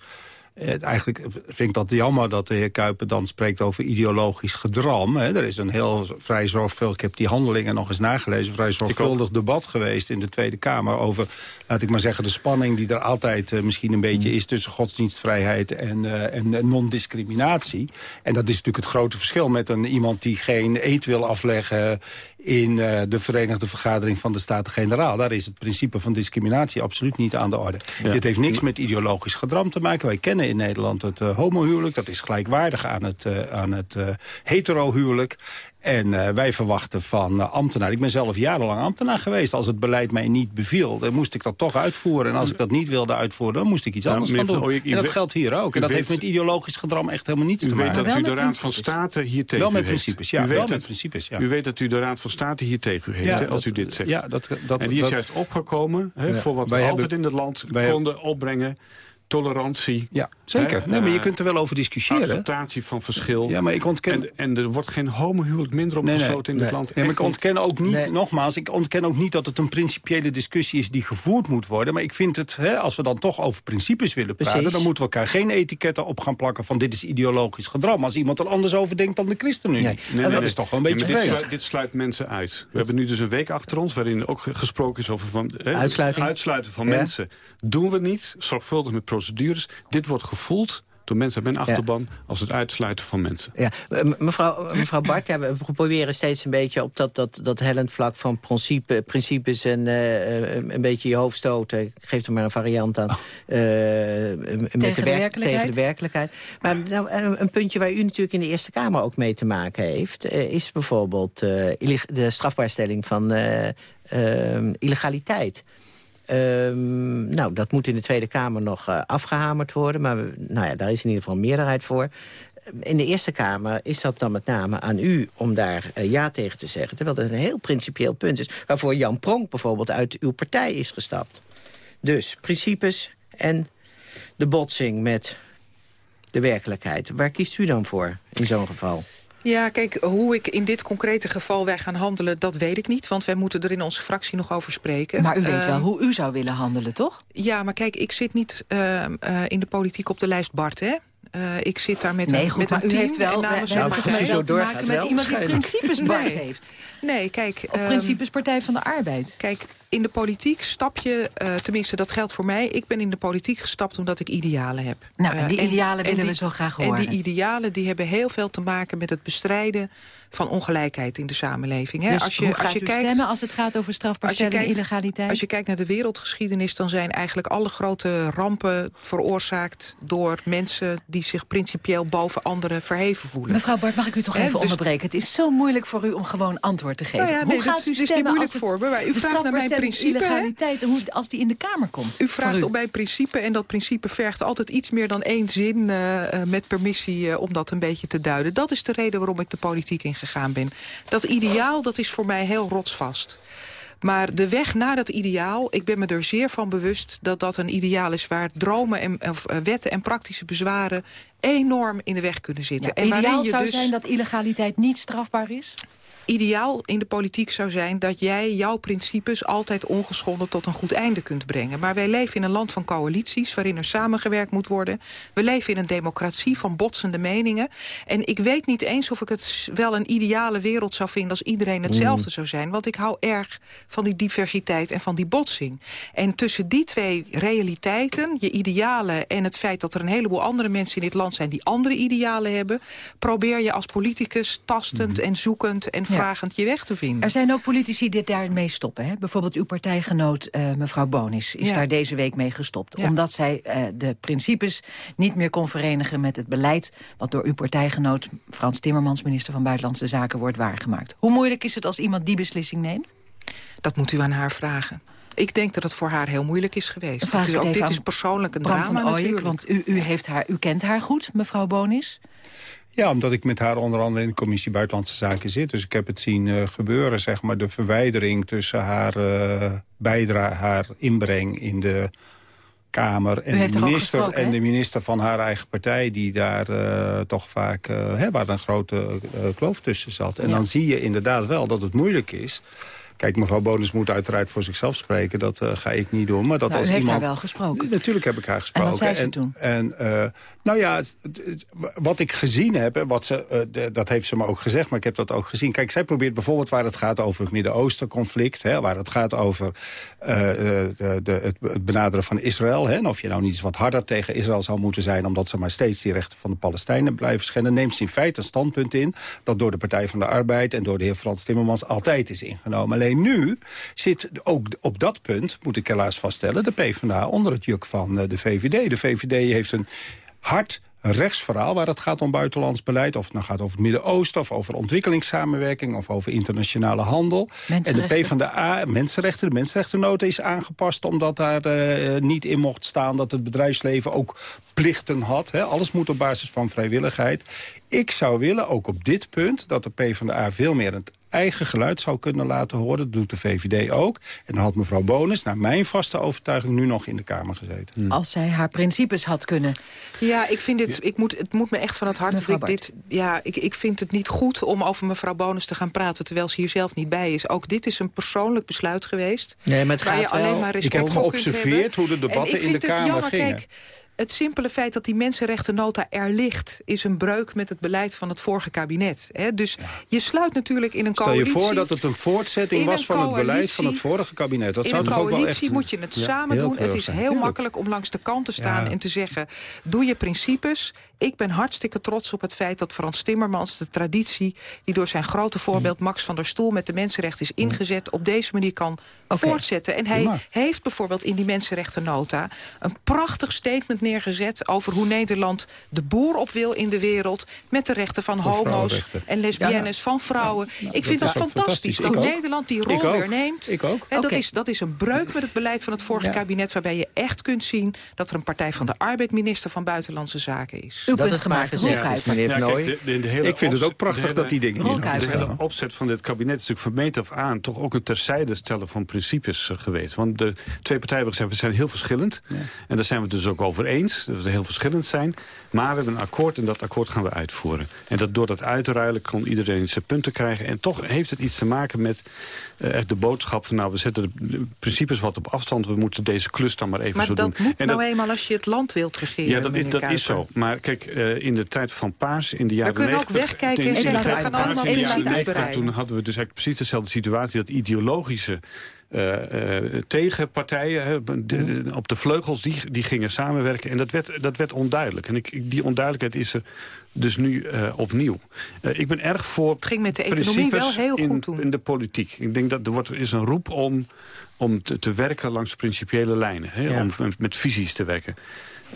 eh, eigenlijk vind ik dat jammer dat de heer Kuiper dan spreekt over ideologisch gedram. Hè. Er is een heel vrij zorgvuldig, ik heb die handelingen nog eens nagelezen... vrij zorgvuldig debat geweest in de Tweede Kamer... over, laat ik maar zeggen, de spanning die er altijd uh, misschien een beetje mm. is... tussen godsdienstvrijheid en, uh, en non-discriminatie. En dat is natuurlijk het grote verschil met een, iemand die geen eet wil afleggen in uh, de Verenigde Vergadering van de Staten-Generaal. Daar is het principe van discriminatie absoluut niet aan de orde. Dit heeft niks met ideologisch gedram te maken. Wij kennen in Nederland het uh, homohuwelijk. Dat is gelijkwaardig aan het, uh, aan het heterohuwelijk. En uh, wij verwachten van uh, ambtenaren... Ik ben zelf jarenlang ambtenaar geweest. Als het beleid mij niet beviel, dan moest ik dat toch uitvoeren. En als ik dat niet wilde uitvoeren, dan moest ik iets anders gaan doen. en dat geldt hier ook. En dat heeft met ideologisch gedram echt helemaal niets te maken. U weet dat u de Raad van State hier tegen Wel met principes, ja. U weet, met principes, ja. u weet dat u de Raad van State hier tegen u heeft, als u dit zegt. Ja, dat, dat, en die is juist opgekomen voor wat we altijd in het land konden opbrengen tolerantie. Ja, zeker. nee, maar je kunt er wel over discussiëren. Acceptatie van verschil. Ja, maar ik ontken... En, en er wordt geen homohuwelijk minder opgesloten in dit land. Nee, maar ik ontken ook niet, nogmaals, ik ontken ook niet dat het een principiële discussie is die gevoerd moet worden. Maar ik vind het, hè, als we dan toch over principes willen praten, dan moeten we elkaar geen etiketten op gaan plakken van dit is ideologisch gedram. Als iemand er anders over denkt dan de ChristenUnie. Nee, nee, dat is toch wel een beetje dit sluit, dit, sluit, mensen uit. We hebben nu dus een week achter ons waarin ook gesproken is over van, hè, uitsluiten van mensen. Doen we niet, zorgvuldig met procedures. Dit wordt gevoeld door mensen met mijn achterban als het uitsluiten van mensen. Ja, mevrouw, mevrouw [CLEARS THROAT] Bart, ja, we proberen steeds een beetje op dat, dat, dat hellend vlak van principe, principes en uh, een beetje je hoofd stoten. Ik geef er maar een variant aan. Uh, tegen, met de, werkelijkheid. tegen de werkelijkheid. Maar nou, een puntje waar u natuurlijk in de Eerste Kamer ook mee te maken heeft... Uh, is bijvoorbeeld de strafbaarstelling van illegaliteit. Um, nou, dat moet in de Tweede Kamer nog uh, afgehamerd worden. Maar nou ja, daar is in ieder geval meerderheid voor. In de Eerste Kamer is dat dan met name aan u om daar uh, ja tegen te zeggen. Terwijl dat een heel principieel punt is. Waarvoor Jan Pronk bijvoorbeeld uit uw partij is gestapt. Dus principes en de botsing met de werkelijkheid. Waar kiest u dan voor in zo'n geval? Ja, kijk, hoe ik in dit concrete geval wij gaan handelen... dat weet ik niet, want wij moeten er in onze fractie nog over spreken. Maar u weet wel ehm, hoe u zou willen handelen, toch? Ja, maar kijk, ik zit niet uh, uh, in de politiek op de lijst Bart, hè? Uh, ik zit daar met nee, een, goed, met maar een u heeft wel, namens nou, zo te maken met iemand die principes Bart heeft. Nee, kijk... Of um, principes Partij van de Arbeid. Kijk, in de politiek stap je, uh, tenminste dat geldt voor mij... ik ben in de politiek gestapt omdat ik idealen heb. Nou, en die idealen uh, willen we zo graag horen. En die idealen die hebben heel veel te maken met het bestrijden van ongelijkheid in de samenleving. Hè? Dus als je, als je kijkt, stemmen als het gaat over strafbaarstelling en illegaliteit? Als je kijkt naar de wereldgeschiedenis... dan zijn eigenlijk alle grote rampen veroorzaakt door mensen... die zich principieel boven anderen verheven voelen. Mevrouw Bart, mag ik u toch even dus, onderbreken? Het is zo moeilijk voor u om gewoon antwoord te geven. Nou ja, nee, hoe gaat u stemmen niet moeilijk voor me, maar u vraagt naar mijn principe. illegaliteit, hoe, als die in de Kamer komt? U vraagt op mijn principe en dat principe vergt altijd iets meer dan één zin... Uh, met permissie uh, om dat een beetje te duiden. Dat is de reden waarom ik de politiek ingegaan ben. Dat ideaal dat is voor mij heel rotsvast. Maar de weg naar dat ideaal, ik ben me er zeer van bewust... dat dat een ideaal is waar dromen en of, uh, wetten en praktische bezwaren enorm in de weg kunnen zitten. Ja, en ideaal je zou dus... zijn dat illegaliteit niet strafbaar is? Ideaal in de politiek zou zijn dat jij jouw principes altijd ongeschonden tot een goed einde kunt brengen. Maar wij leven in een land van coalities waarin er samengewerkt moet worden. We leven in een democratie van botsende meningen. En ik weet niet eens of ik het wel een ideale wereld zou vinden als iedereen hetzelfde zou zijn. Want ik hou erg van die diversiteit en van die botsing. En tussen die twee realiteiten, je idealen en het feit dat er een heleboel andere mensen in dit land zijn die andere idealen hebben, probeer je als politicus tastend en zoekend en vragend je weg te vinden. Er zijn ook politici die daarmee stoppen. Hè? Bijvoorbeeld uw partijgenoot uh, mevrouw Bonis is daar deze week mee gestopt. Omdat zij uh, de principes niet meer kon verenigen met het beleid... wat door uw partijgenoot Frans Timmermans, minister van Buitenlandse Zaken, wordt waargemaakt. Hoe moeilijk is het als iemand die beslissing neemt? Dat moet u aan haar vragen. Ik denk dat het voor haar heel moeilijk is geweest. Het is ook, dit is persoonlijk een Bram drama van Ooyek, natuurlijk. want u, u, heeft haar, u kent haar goed, mevrouw Bonis. Ja, omdat ik met haar onder andere in de commissie Buitenlandse Zaken zit. Dus ik heb het zien uh, gebeuren, zeg maar, de verwijdering tussen haar uh, bijdrage, haar inbreng in de Kamer en de, minister, en de minister van haar eigen partij... die daar uh, toch vaak, hè, waar een grote kloof tussen zat. En ja. dan zie je inderdaad wel dat het moeilijk is... Kijk, mevrouw Bonus moet uiteraard voor zichzelf spreken. Dat uh, ga ik niet doen. Maar dat nou, als u heeft iemand... haar wel gesproken. Natuurlijk heb ik haar gesproken. En wat zei ze toen? En, uh, nou ja, het, het, wat ik gezien heb, wat ze, uh, de, dat heeft ze me ook gezegd, maar ik heb dat ook gezien. Kijk, zij probeert bijvoorbeeld waar het gaat over het Midden-Oosten conflict... Hè, waar het gaat over de, de, het, het, benaderen van Israël... Hè, en of je nou niet eens wat harder tegen Israël zou moeten zijn... omdat ze maar steeds die rechten van de Palestijnen blijven schenden... neemt ze in feite een standpunt in... dat door de Partij van de Arbeid en door de heer Frans Timmermans altijd is ingenomen. Alleen nu zit ook op dat punt, moet ik helaas vaststellen... de PvdA onder het juk van de VVD. De VVD heeft een hard rechtsverhaal waar het gaat om buitenlands beleid. Of het nou gaat over het Midden-Oosten, of over ontwikkelingssamenwerking... of over internationale handel. En de PvdA, mensenrechten, de mensenrechtennota is aangepast... omdat daar uh, niet in mocht staan dat het bedrijfsleven ook plichten had. Hè. Alles moet op basis van vrijwilligheid. Ik zou willen, ook op dit punt, dat de PvdA veel meer... het eigen geluid zou kunnen laten horen. Dat doet de VVD ook. En dan had mevrouw Bonus, naar mijn vaste overtuiging... nu nog in de Kamer gezeten. Hmm. Als zij haar principes had kunnen... Ja, ik vind het, ik moet, het moet me echt van het hart... Ik, dit, ja, ik, ik vind het niet goed om over mevrouw Bonus te gaan praten... terwijl ze hier zelf niet bij is. Ook dit is een persoonlijk besluit geweest. Nee, maar het waar gaat je alleen wel... maar respect ik heb geobserveerd hoe de debatten in de Kamer jammer, gingen. Kijk, het simpele feit dat die mensenrechtennota er ligt... is een breuk met het beleid van het vorige kabinet. Hè? Dus ja. je sluit natuurlijk in een Stel coalitie... je voor dat het een voortzetting een was van het beleid van het vorige kabinet. Dat in zou een toch ook wel coalitie echt... moet je het ja, samen doen. Het is heel Tuurlijk. makkelijk om langs de kant te staan Ja. en te zeggen... doe je principes. Ik ben hartstikke trots op het feit dat Frans Timmermans... de traditie die door zijn grote voorbeeld Max van der Stoel... met de mensenrechten is ingezet, op deze manier kan voortzetten. En hij Prima. heeft bijvoorbeeld in die mensenrechtennota... een prachtig statement neergezet over hoe Nederland de boer op wil in de wereld... met de rechten van Voor homo's en lesbiennes, van vrouwen. ik vind dat fantastisch. fantastisch. Dat. Nederland die rol weer neemt. Ik ook. En dat, is, dat is een breuk met het beleid van het vorige Ja. kabinet... waarbij je echt kunt zien dat er een Partij van de Arbeid... minister van Buitenlandse Zaken is. Uw Dat punt het gemaakt is, meneer Ja, Van kijk, Ooyen. de- de- de hele Ik vind het ook prachtig de hele- dat die dingen Roel hier nog Kuiper. De hele opzet van dit kabinet is natuurlijk vermeend af aan... toch ook een terzijde stellen van principes uh, geweest. Want de twee partijen hebben gezegd, we zijn heel verschillend. En daar zijn we het dus ook over eens, dat we heel verschillend zijn. Maar we hebben een akkoord en dat akkoord gaan we uitvoeren. En dat door dat uitruilen kon iedereen zijn punten krijgen. En toch heeft het iets te maken met uh, echt de boodschap van... nou, we zetten de, principes wat op afstand. We moeten deze klus dan maar even Maar zo dat doen. moet en nou dat, eenmaal als je het land wilt regeren, ja, dat, is, dat is zo. Maar kijk, uh, in de tijd van Paars, in de jaren kunnen ook 90... wegkijken en in de zeggen, tijd we van gaan allemaal in de jaren laten 90, uitbreiden. Toen hadden we dus eigenlijk precies dezelfde situatie... dat ideologische uh, uh, tegenpartijen de, op de vleugels, die, die gingen samenwerken. En dat werd, dat werd onduidelijk. En ik, die onduidelijkheid is er dus nu opnieuw. Ik ben erg voor Het ging met de economie wel heel in, goed toen. in de politiek. Ik denk dat er wordt, is een roep om, om te, te werken langs principiële lijnen. Hè, Ja. Om met, met visies te werken.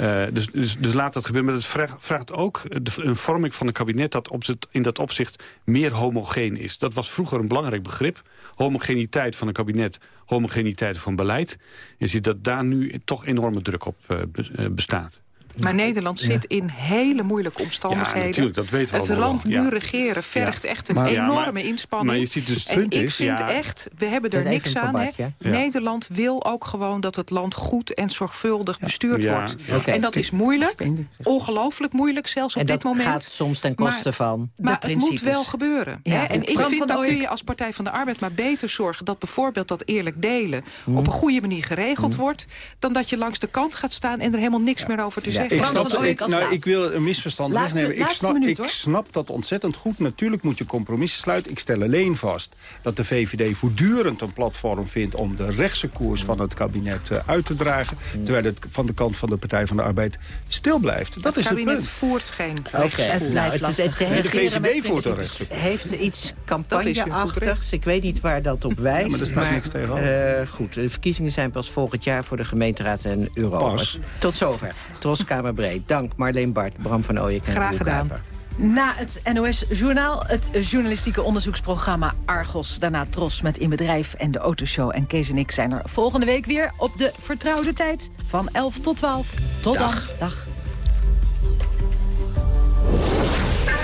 Uh, dus, dus, dus laat dat gebeuren. Maar het vraagt, ook een vorming van een kabinet... dat op het, in dat opzicht meer homogeen is. Dat was vroeger een belangrijk begrip. Homogeniteit van een kabinet, homogeniteit van beleid. Je ziet dat daar nu toch enorme druk op uh, bestaat. Maar Nederland zit in hele moeilijke omstandigheden. Ja, natuurlijk, dat weten we Het land wel. nu Ja. regeren vergt Ja. echt een Maar- Ja, enorme maar- inspanning. maar je ziet dus het en ik vind ja. echt, we hebben er niks aan. Bart. Nederland wil ook gewoon dat het land goed en zorgvuldig bestuurd Ja. wordt. En dat is moeilijk, ongelooflijk moeilijk, zelfs op En dit dat moment. gaat soms ten koste Maar- van... Maar het moet wel gebeuren. Ja. hè? En ik vind dan kun je als Partij van de Arbeid maar beter zorgen... dat bijvoorbeeld dat eerlijk delen Hmm. op een goede manier geregeld wordt... dan dat je langs de kant gaat staan en er helemaal niks meer over te zeggen. Ik, snap, van Ooyek ik, nou, ik wil een misverstand Laatste- wegnemen. Ik, snap, minuut, ik snap dat ontzettend goed. Natuurlijk moet je compromissen sluiten. Ik stel alleen vast dat de VVD voortdurend een platform vindt... om de rechtse koers van het kabinet eh, uit te dragen. Terwijl het van de kant van de Partij van de Arbeid stil blijft. Dat het is het kabinet punt. voert geen rechtskoers. nou, blijft het- lastig. het- het Nee, de met VVD voert een rechtse heeft iets Dat campagneachtigs. Ik weet niet waar dat op wijst. maar er staat niks tegenover. eh, goed, de verkiezingen zijn pas volgend jaar voor de gemeenteraad en Europa. Pas. Tot zover. Troskamer Breed. Dank Marleen Bart, Bram van Ooyek en Graag gedaan. Kuiper. Na het NOS-journaal, het journalistieke onderzoeksprogramma Argos. Daarna Tros met In Bedrijf en de Autoshow. En Kees en ik zijn er volgende week weer op de vertrouwde tijd. Van 11 tot 12. Tot dan. Dag.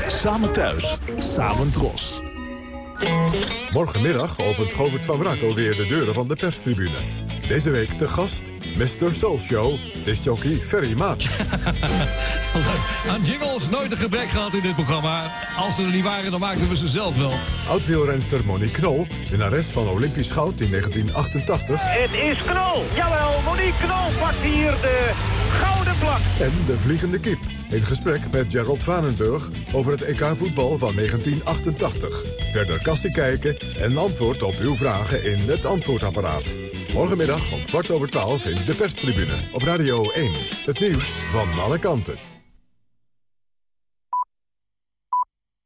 Samen thuis, samen dros. Morgenmiddag opent Govert van Brakel weer de deuren van de perstribune. Deze week te gast Mr. Soul Show, discjockey Ferry Maat. [LAUGHS] Aan jingles nooit een gebrek gehad in dit programma. Als ze er niet waren, dan maakten we ze zelf wel. Oud-wielrenster Monique Knol, winnares van Olympisch goud in 1988. Het is Knol. Jawel, Monique Knol pakt hier de gouden plak. En de vliegende kip. In gesprek met Gerald Vanenburg over het EK voetbal van 1988. Verder kassie kijken en antwoord op uw vragen in het antwoordapparaat. Morgenmiddag om kwart over twaalf in de perstribune op Radio 1. Het nieuws van alle kanten.